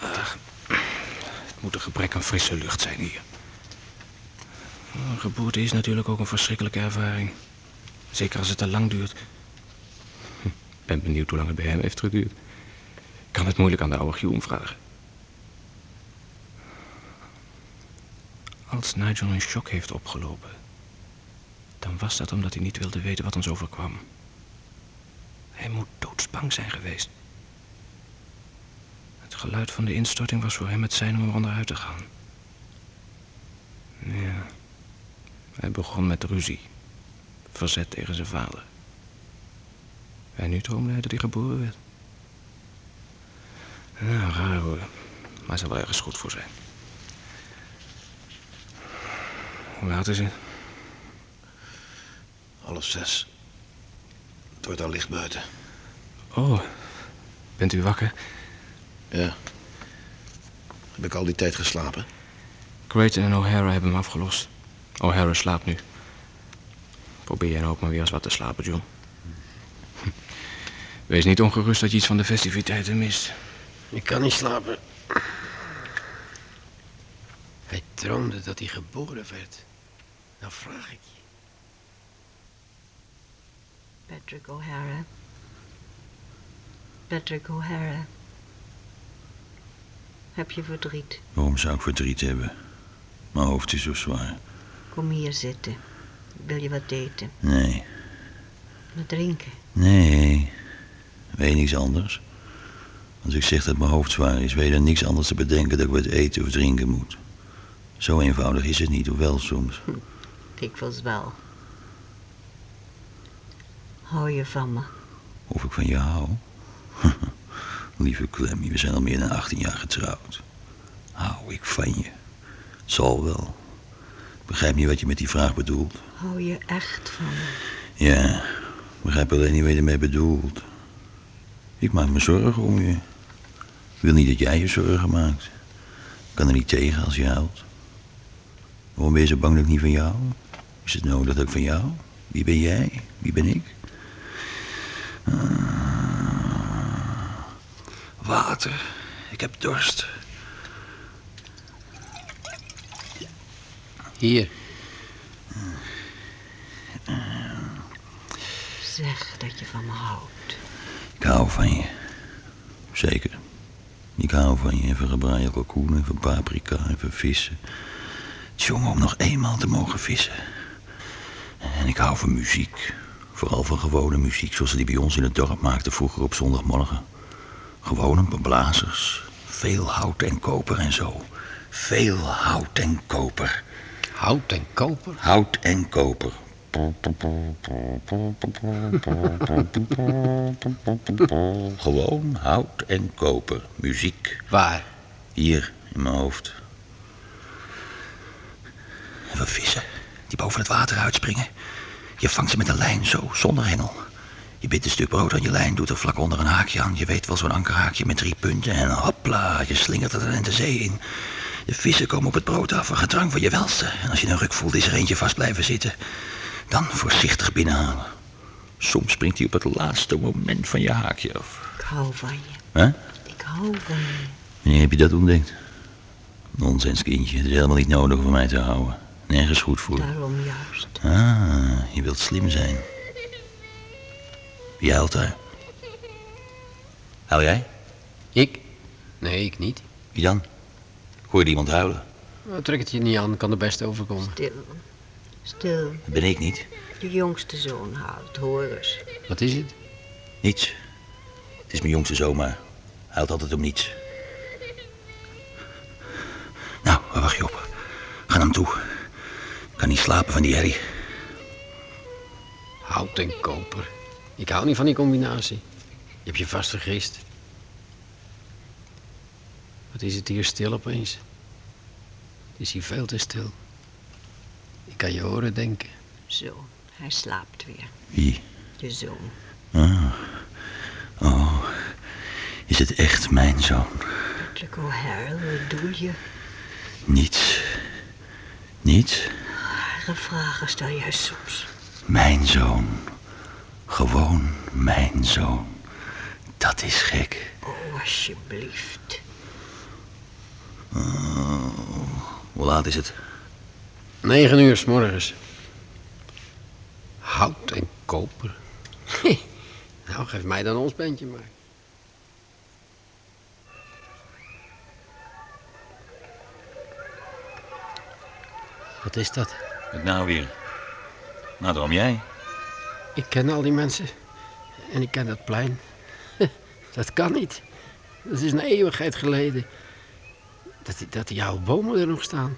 Ach, het moet een gebrek aan frisse lucht zijn hier. Een geboorte is natuurlijk ook een verschrikkelijke ervaring. Zeker als het te lang duurt. Ben benieuwd hoe lang het bij hem heeft geduurd. Ik kan het moeilijk aan de oude Hume vragen. Als Nigel een shock heeft opgelopen, dan was dat omdat hij niet wilde weten wat ons overkwam. Hij moet doodsbang zijn geweest. Het geluid van de instorting was voor hem het zijn om er onderuit te gaan. Ja. Hij begon met ruzie. Verzet tegen zijn vader. En nu droomde hij dat hij geboren werd. Nou, raar hoor. Maar hij zal wel ergens goed voor zijn. Hoe laat is het? Half zes. Het wordt al licht buiten. Oh, bent u wakker? Ja. Heb ik al die tijd geslapen? Creighton en O'Hara hebben hem afgelost. O'Hara slaapt nu. Probeer jij nou ook maar weer eens wat te slapen, John. Wees niet ongerust dat je iets van de festiviteiten mist. Ik kan niet slapen. Hij droomde dat hij geboren werd. Nou vraag ik je. Patrick O'Hara. Patrick O'Hara. Heb je verdriet? Waarom zou ik verdriet hebben? Mijn hoofd is zo zwaar. Kom hier zitten. Wil je wat eten? Nee, Wat drinken? nee. Weet niks anders? Als ik zeg dat mijn hoofd zwaar is, weet je dan niks anders te bedenken dat ik wat eten of drinken moet. Zo eenvoudig is het niet, hoewel soms. Dikwijls wel. Hou je van me? Of ik van je hou? Lieve Clemmy, we zijn al meer dan 18 jaar getrouwd. Hou ik van je? Zal wel. Ik begrijp niet wat je met die vraag bedoelt. Hou je echt van me? Ja, ik begrijp alleen niet wat je ermee bedoelt. Ik maak me zorgen om je. Ik wil niet dat jij je zorgen maakt. Ik kan er niet tegen als je huilt. Waarom ben je zo bang dat ik niet van jou? Is het nodig dat ik van jou? Wie ben jij? Wie ben ik? Ah. water. Ik heb dorst. Hier. Zeg dat je van me houdt. Ik hou van je. Zeker. Ik hou van je. Even gebraaide kalkoen, even paprika, even vissen. Jongen, om nog eenmaal te mogen vissen. En ik hou van muziek. Vooral van gewone muziek, zoals ze die bij ons in het dorp maakten vroeger op zondagmorgen. Gewoon een paar blazers. Veel hout en koper en zo. Veel hout en koper. Hout en koper. Hout en koper. Gewoon hout en koper. Muziek. Waar? Hier in mijn hoofd. En we vissen die boven het water uitspringen. Je vangt ze met een lijn zo, zonder hengel. Je bindt een stuk brood aan je lijn, doet er vlak onder een haakje aan. Je weet wel zo'n ankerhaakje met drie punten en hopla, je slingert het er in de zee in. De vissen komen op het brood af, een gedrang van je welste. En als je een ruk voelt, is er eentje vast blijven zitten. Dan voorzichtig binnenhalen. Soms springt hij op het laatste moment van je haakje af. Ik hou van je. Hè? Ik hou van je. Wanneer heb je dat ontdekt? Nonsens, kindje. Het is helemaal niet nodig om mij te houden. Nergens goed voor. Daarom juist. Ah, je wilt slim zijn. Wie huilt daar? Huil jij? Ik? Nee, ik niet. Wie dan? Hoor je iemand huilen? Nou, Trek het je niet aan, kan er best overkomen. Stil. Stil. Dat ben ik niet. Je jongste zoon houdt. Hoor eens. Wat is het? Niets. Het is mijn jongste zoon, maar hij huilt altijd om niets. Nou, waar wacht je op? Ga naar hem toe. Ik kan niet slapen van die herrie. Hout en koper. Ik hou niet van die combinatie. Je hebt je vast vergist. Wat is het hier stil opeens? Het is hier veel te stil. Ik kan je horen denken. Zo. Hij slaapt weer. Wie? Je zoon. Ah. Oh, is het echt mijn zoon? Patrick O'Hara, wat doe je? Niets. Niets? Rare vragen stel jij soms. Mijn zoon. Gewoon mijn zoon. Dat is gek. Oh, alsjeblieft. Oh, hoe laat is het? Negen uur s morgens. Hout en koper. nou, geef mij dan ons bandje maar. Wat is dat? Wat nou weer? Nou, droom jij? Ik ken al die mensen. En ik ken dat plein. Dat kan niet. Dat is een eeuwigheid geleden. Dat, die- dat die oude bomen er nog staan.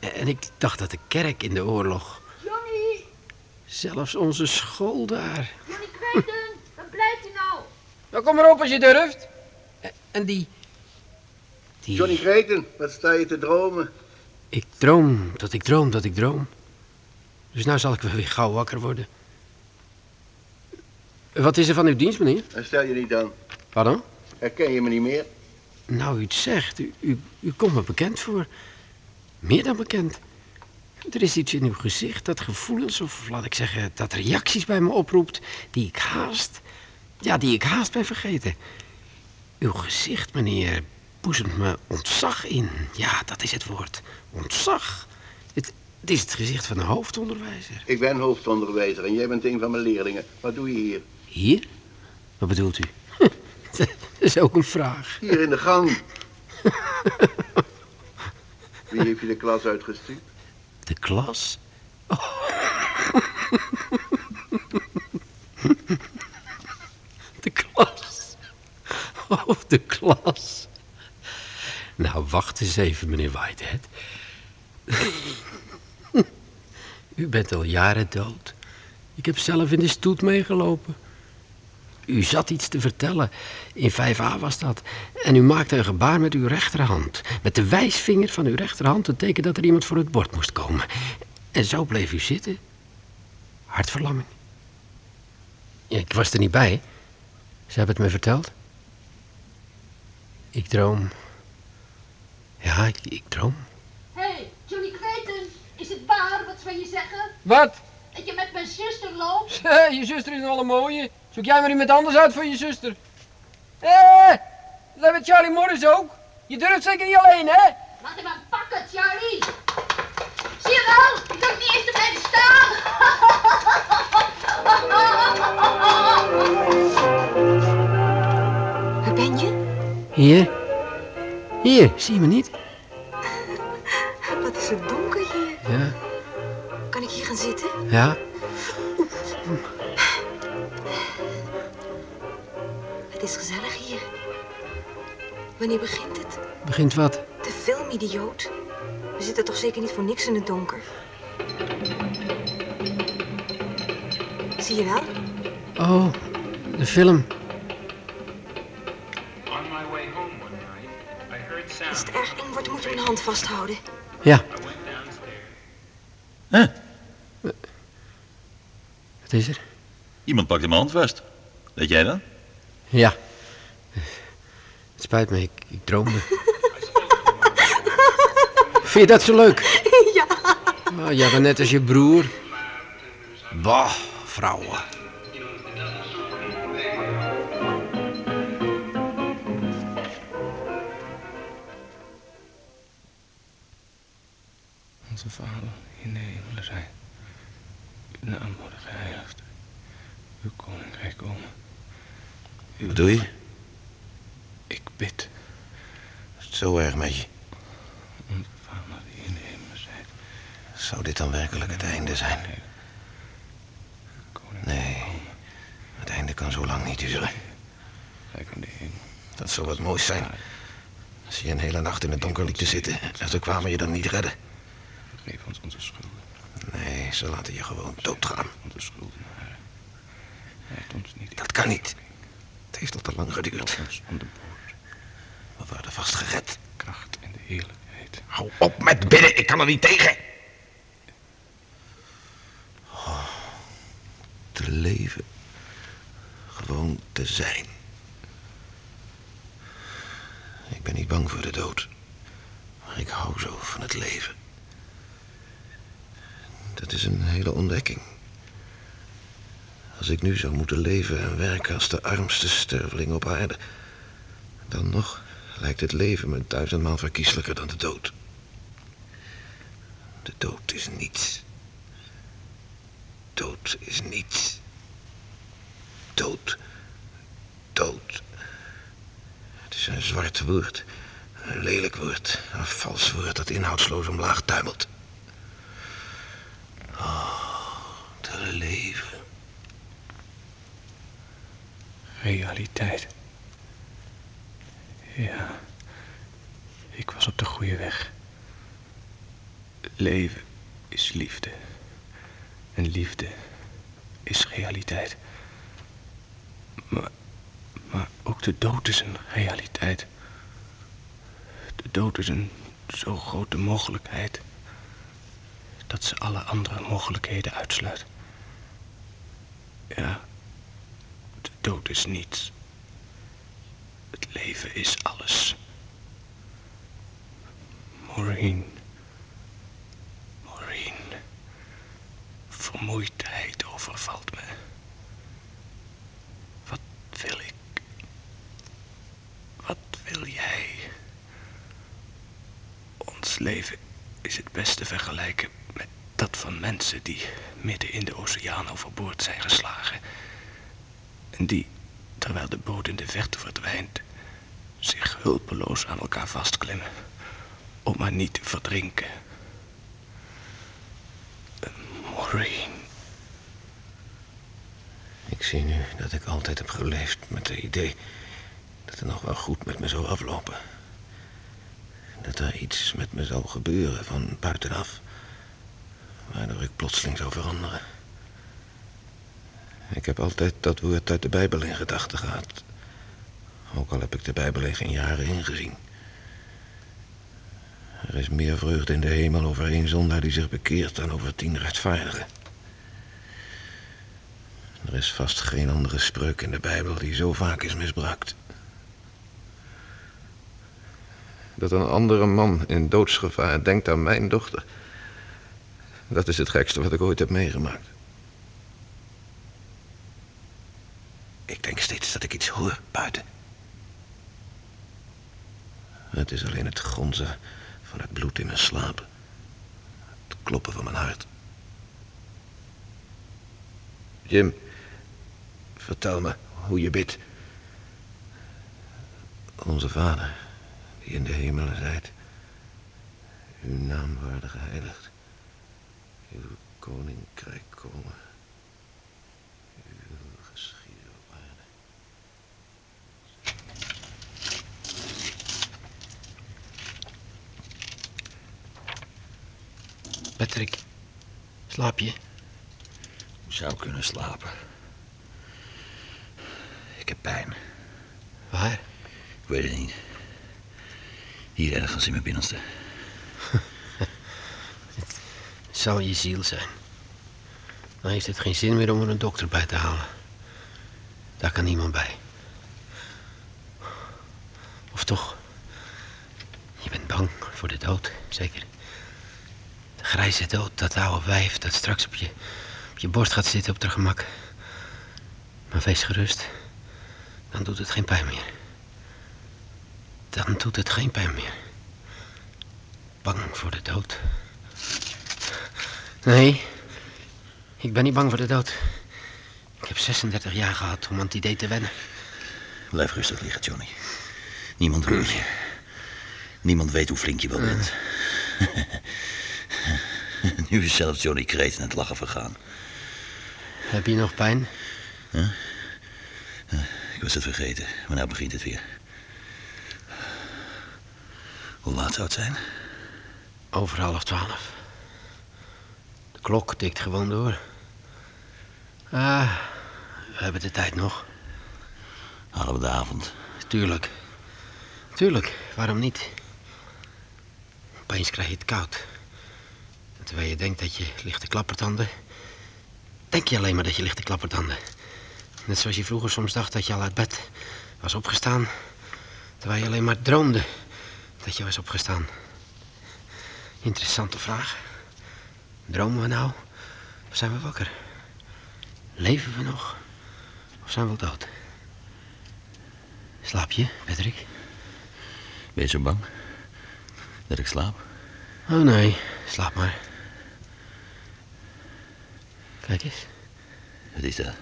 En ik dacht dat de kerk in de oorlog... Johnny! Zelfs onze school daar. Johnny Kwijten, waar blijft u nou? Nou, kom maar op als je durft. En die... die... Johnny Kreten, wat sta je te dromen? Ik droom dat ik droom dat ik droom. Dus nou zal ik wel weer gauw wakker worden. Wat is er van uw dienst, meneer? En stel je niet aan. Pardon? Herken je me niet meer? Nou, u het zegt. U, u, u komt me bekend voor. Meer dan bekend. Er is iets in uw gezicht dat gevoelens, of laat ik zeggen, dat reacties bij me oproept, die ik haast, ja, die ik haast ben vergeten. Uw gezicht, meneer, boezemt me ontzag in. Ja, dat is het woord. Ontzag. Het, het is het gezicht van een hoofdonderwijzer. Ik ben hoofdonderwijzer en jij bent een van mijn leerlingen. Wat doe je hier? Hier? Wat bedoelt u? dat is ook een vraag. Hier in de gang. Wie heeft je de klas uitgestuurd? De klas? De klas. Oh, de klas. Nou, wacht eens even, meneer Whitehead. U bent al jaren dood. Ik heb zelf in de stoet meegelopen. U zat iets te vertellen. In 5a was dat. En u maakte een gebaar met uw rechterhand. Met de wijsvinger van uw rechterhand een teken dat er iemand voor het bord moest komen. En zo bleef u zitten. Hartverlamming. Ja, ik was er niet bij. Ze hebben het me verteld. Ik droom. Ja, ik, ik droom. Hé, hey, Johnny Kwijten, is het waar wat ze van je zeggen? Wat? Dat je met mijn zuster loopt? je zuster is nog een mooie. Zoek jij maar iemand anders uit voor je zuster. Hé, dat hebben Charlie Morris ook. Je durft zeker niet alleen, hè? Laat hem maar pakken, Charlie. Zie je wel, ik hoef niet eens te blijven staan. Waar ben je? Hier. Hier, zie je me niet? Wat is het donker hier. Ja, Kan ik hier gaan zitten? ja. Het is gezellig hier. Wanneer begint het? Begint wat? De film, idioot. We zitten toch zeker niet voor niks in het donker? Zie je wel? Oh, de film. Als het erg eng wordt, moet je mijn hand vasthouden. Ja. Hè? Wat is er? Iemand pakte mijn hand vast. Weet jij dat? Ja. Het spijt me, ik, ik droomde. Vind je dat zo leuk? ja. Oh, jij bent net als je broer. Bah, vrouwen. Wat doe je? Ik bid. Zo erg met je. Onze Vader die in de zijt. Zou dit dan werkelijk het einde zijn? Nee, het einde kan zo lang niet duren. Hemel. Dat zou wat moois zijn. Als je een hele nacht in het donker liet te zitten en ze kwamen je dan niet redden. Vergeef ons onze schulden. Nee, ze laten je gewoon doodgaan. Onze ons niet. Dat kan niet. Heeft al te lang geduurd. de. We worden vast gered. Kracht en de heerlijkheid. Hou op met bidden, ik kan er niet tegen. Oh, te leven. Gewoon te zijn. Ik ben niet bang voor de dood. Maar ik hou zo van het leven. Dat is een hele ontdekking. Als ik nu zou moeten leven en werken als de armste sterveling op aarde... dan nog lijkt het leven me duizendmaal verkieslijker dan de dood. De dood is niets. Dood is niets. Dood. Dood. Het is een zwart woord. Een lelijk woord. Een vals woord dat inhoudsloos omlaag tuimelt. Oh, te leven. Realiteit. Ja. Ik was op de goede weg. Leven is liefde. En liefde is realiteit. Maar, maar ook de dood is een realiteit. De dood is een zo grote mogelijkheid dat ze alle andere mogelijkheden uitsluit. Ja, dood is niets. Het leven is alles. Maureen. Maureen. Vermoeidheid overvalt me. Wat wil ik? Wat wil jij? Ons leven is het beste vergelijken met dat van mensen die midden in de oceaan overboord zijn geslagen. En die, terwijl de boot in de verte verdwijnt, zich hulpeloos aan elkaar vastklemmen om maar niet te verdrinken. Eh, Maureen. Ik zie nu dat ik altijd heb geleefd met het idee dat het nog wel goed met me zou aflopen. Dat er iets met me zou gebeuren van buitenaf, waardoor ik plotseling zou veranderen. Ik heb altijd dat woord uit de Bijbel in gedachten gehad. Ook al heb ik de Bijbel in jaren ingezien. Er is meer vreugde in de hemel over één zondaar die zich bekeert dan over tien rechtvaardigen. Er is vast geen andere spreuk in de Bijbel die zo vaak is misbruikt. Dat een andere man in doodsgevaar denkt aan mijn dochter. Dat is het gekste wat ik ooit heb meegemaakt. Ik denk steeds dat ik iets hoor buiten. Het is alleen het gonzen van het bloed in mijn slaap. Het kloppen van mijn hart. Jim, vertel me hoe je bidt. Onze Vader, die in de hemelen zijt. Uw naam worden geheiligd. Uw koninkrijk komen. Uw wil geschieden op aarde. Patrick, slaap je? Zou kunnen slapen. Ik heb pijn. Waar? Ik weet het niet. Hier ergens in mijn binnenste. Het zal je ziel zijn. Dan heeft het geen zin meer om er een dokter bij te halen. Daar kan niemand bij. Of toch? Je bent bang voor de dood, zeker? Grijze dood, dat oude wijf dat straks op je, op je borst gaat zitten op haar gemak. Maar wees gerust. Dan doet het geen pijn meer. Dan doet het geen pijn meer. Bang voor de dood. Nee, ik ben niet bang voor de dood. Ik heb 36 jaar gehad om aan het idee te wennen. Blijf rustig liggen, Johnny. Niemand hoort je. Niemand weet hoe flink je wel bent. nu is zelfs Johnny Kreet en het lachen vergaan. Heb je nog pijn? Ik was het vergeten, maar nou begint het weer. Hoe laat zou het zijn? Over half twaalf. De klok tikt gewoon door. Ah, we hebben de tijd nog. Halen we de avond. Tuurlijk. Tuurlijk, waarom niet? Opeens krijg je het koud. Terwijl je denkt dat je ligt te klappertanden... denk je alleen maar dat je ligt te klappertanden. Net zoals je vroeger soms dacht dat je al uit bed was opgestaan... terwijl je alleen maar droomde dat je was opgestaan. Interessante vraag. Dromen we nou? Of zijn we wakker? Leven we nog? Of zijn we al dood? Slaap je, Patrick? Ben je zo bang? Dat ik slaap? Oh nee, slaap maar. Kijk eens, Wat is dat?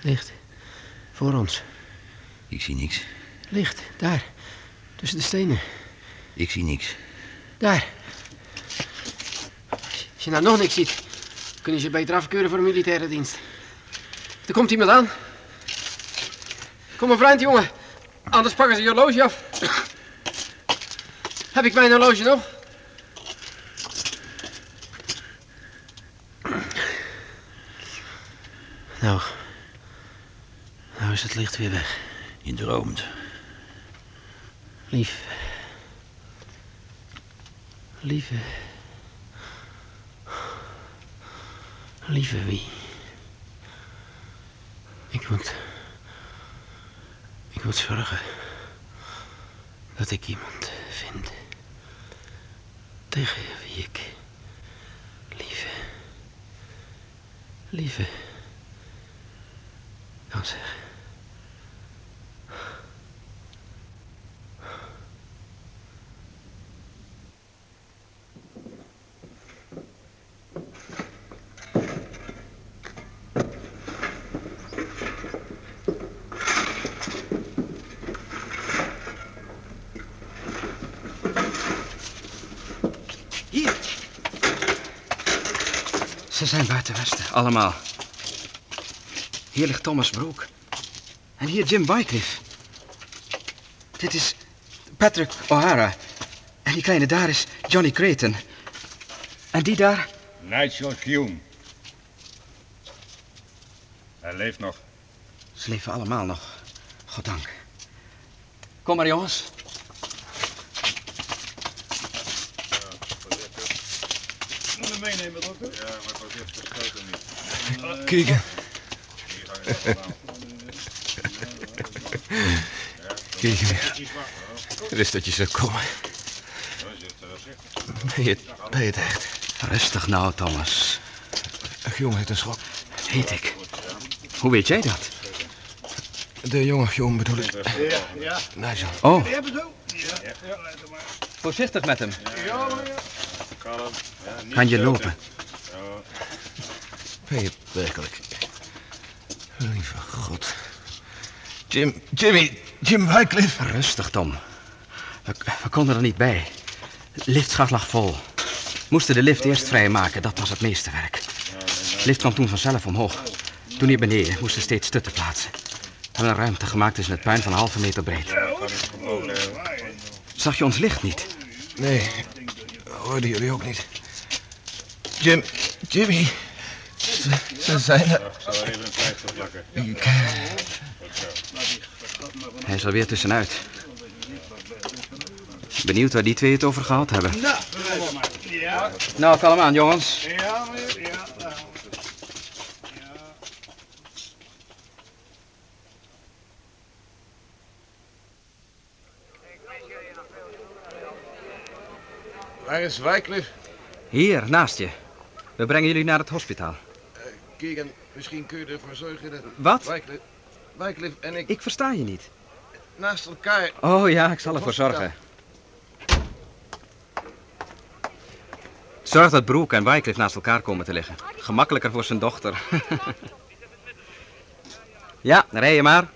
licht. Voor ons. Ik zie niks. Licht, daar. Tussen de stenen. Ik zie niks. Daar. Als je nou nog niks ziet, kun je je beter afkeuren voor een militaire dienst. Er komt iemand aan. Kom maar, vriend, jongen. Anders pakken ze je horloge af. Heb ik mijn horloge nog? Nou, nou het licht weer weg. Je droomt. Lief. Lieve. Lieve wie? Ik moet. Ik moet zorgen. dat ik iemand vind. tegen wie ik. lieve. lieve. kan zeggen. Hier. Buiten Westen, allemaal. Hier ligt Thomas Broek. En hier Jim Wycliffe. Dit is Patrick O'Hara. En die kleine daar is Johnny Creighton. En die daar? Nigel Hume. Hij leeft nog. Ze leven allemaal nog. Goddank. Kom maar, jongens. Moet hem meenemen, dokter? Ja, maar ik was eerst geschoten Keegan. Keegan, ik wist dat je zou komen. Ben je, ben je het echt? Rustig nou, Thomas. Ach, jongen heeft een schok. Heet ik. Hoe weet jij dat? De jonge jongen bedoel ik. Ja, ja. Nigel. Oh, Ja, bedoel. Ja, ja, ja. maar. voorzichtig met hem. Kan je lopen? Je werkelijk? Lieve God. Jim, Jimmy, Jim Wycliffe. Rustig, Tom. We, we konden er niet bij. De liftschat lag vol. Moesten de lift eerst vrijmaken, dat was het meeste werk. De lift kwam toen vanzelf omhoog. Toen hier beneden moesten steeds stutten plaatsen. We hebben een ruimte gemaakt tussen het puin van een halve meter breed. Zag je ons licht niet? Nee, hoorden jullie ook niet. Jim, Jimmy. Ze, ze zijn er. Ik zal even een pleister plakken. Hij is alweer tussenuit. Benieuwd waar die twee het over gehad hebben. Nou, ja. Nou, kalm aan, jongens. Ja, meneer, ja. Waar is Wycliffe? Hier, naast je. We brengen jullie naar het hospitaal. Misschien kun je ervoor zorgen dat... Wat? Wycliffe, Wycliffe en ik Ik versta je niet. naast elkaar... Oh ja, ik zal ervoor zorgen. Zorg dat Brooke en Wycliffe naast elkaar komen te liggen. Gemakkelijker voor zijn dochter. ja, rij je maar.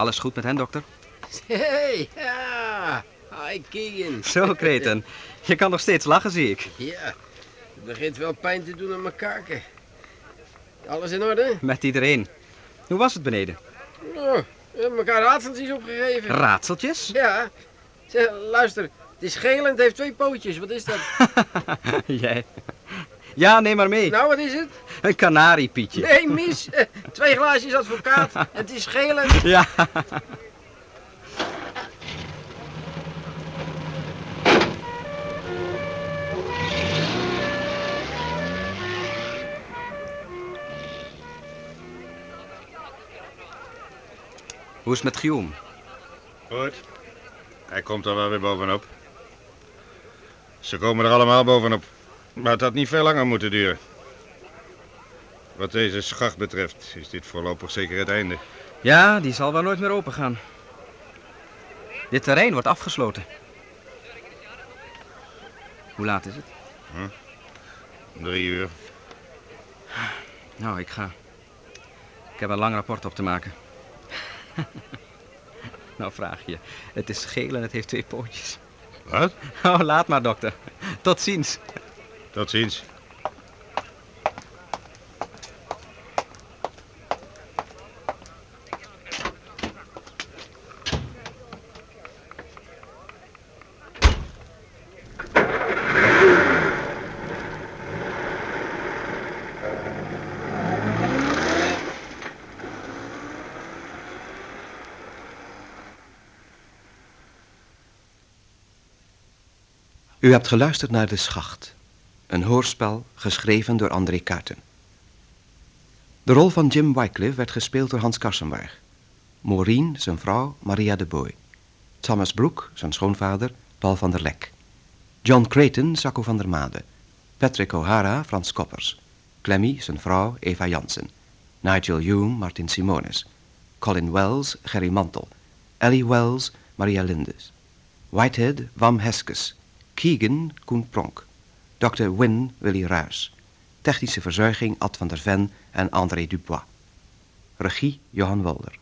Alles goed met hen, dokter? Hey, ja. Hi, Keegan. Zo, Kreten. Je kan nog steeds lachen, zie ik. Ja, het begint wel pijn te doen aan mijn kaken. Alles in orde? Met iedereen. Hoe was het beneden? Oh, we hebben elkaar raadseltjes opgegeven. Raadseltjes? Ja. Zeg, luister, het is geel en het heeft twee pootjes. Wat is dat? Jij. Ja, neem maar mee. Nou, wat is het? Een kanariepietje. Nee, mis. Eh, Twee glaasjes advocaat. Het is geel en... Ja. Hoe is het met Guillaume? Goed. Hij komt er wel weer bovenop. Ze komen er allemaal bovenop. Maar het had niet veel langer moeten duren. Wat deze schacht betreft, is dit voorlopig zeker het einde. Ja, die zal wel nooit meer open gaan. Dit terrein wordt afgesloten. Hoe laat is het? Drie uur. Nou, ik ga. Ik heb een lang rapport op te maken. nou, vraag je. Het is geel en het heeft twee pootjes. Wat? Oh, laat maar, dokter. Tot ziens. Tot ziens. U hebt geluisterd naar De Schacht een hoorspel geschreven door André Kuiten. De rol van Jim Wycliffe werd gespeeld door Hans Karsenberg. Maureen, zijn vrouw, Maria de Boy. Thomas Brooke, zijn schoonvader, Paul van der Lek. John Creighton, Sacco van der Made. Patrick O'Hara, Frans Koppers. Clemmy, zijn vrouw, Eva Jansen. Nigel Hume, Martin Simonis. Colin Wells, Gerry Mantel. Ellie Wells, Maria Lindes. Whitehead, Wam Heskes. Keegan, Koen Pronk. Dr. Win, Willy Ruys. Technische verzorging, Ad van der Ven en André Dubois. Regie, Johan Wolder.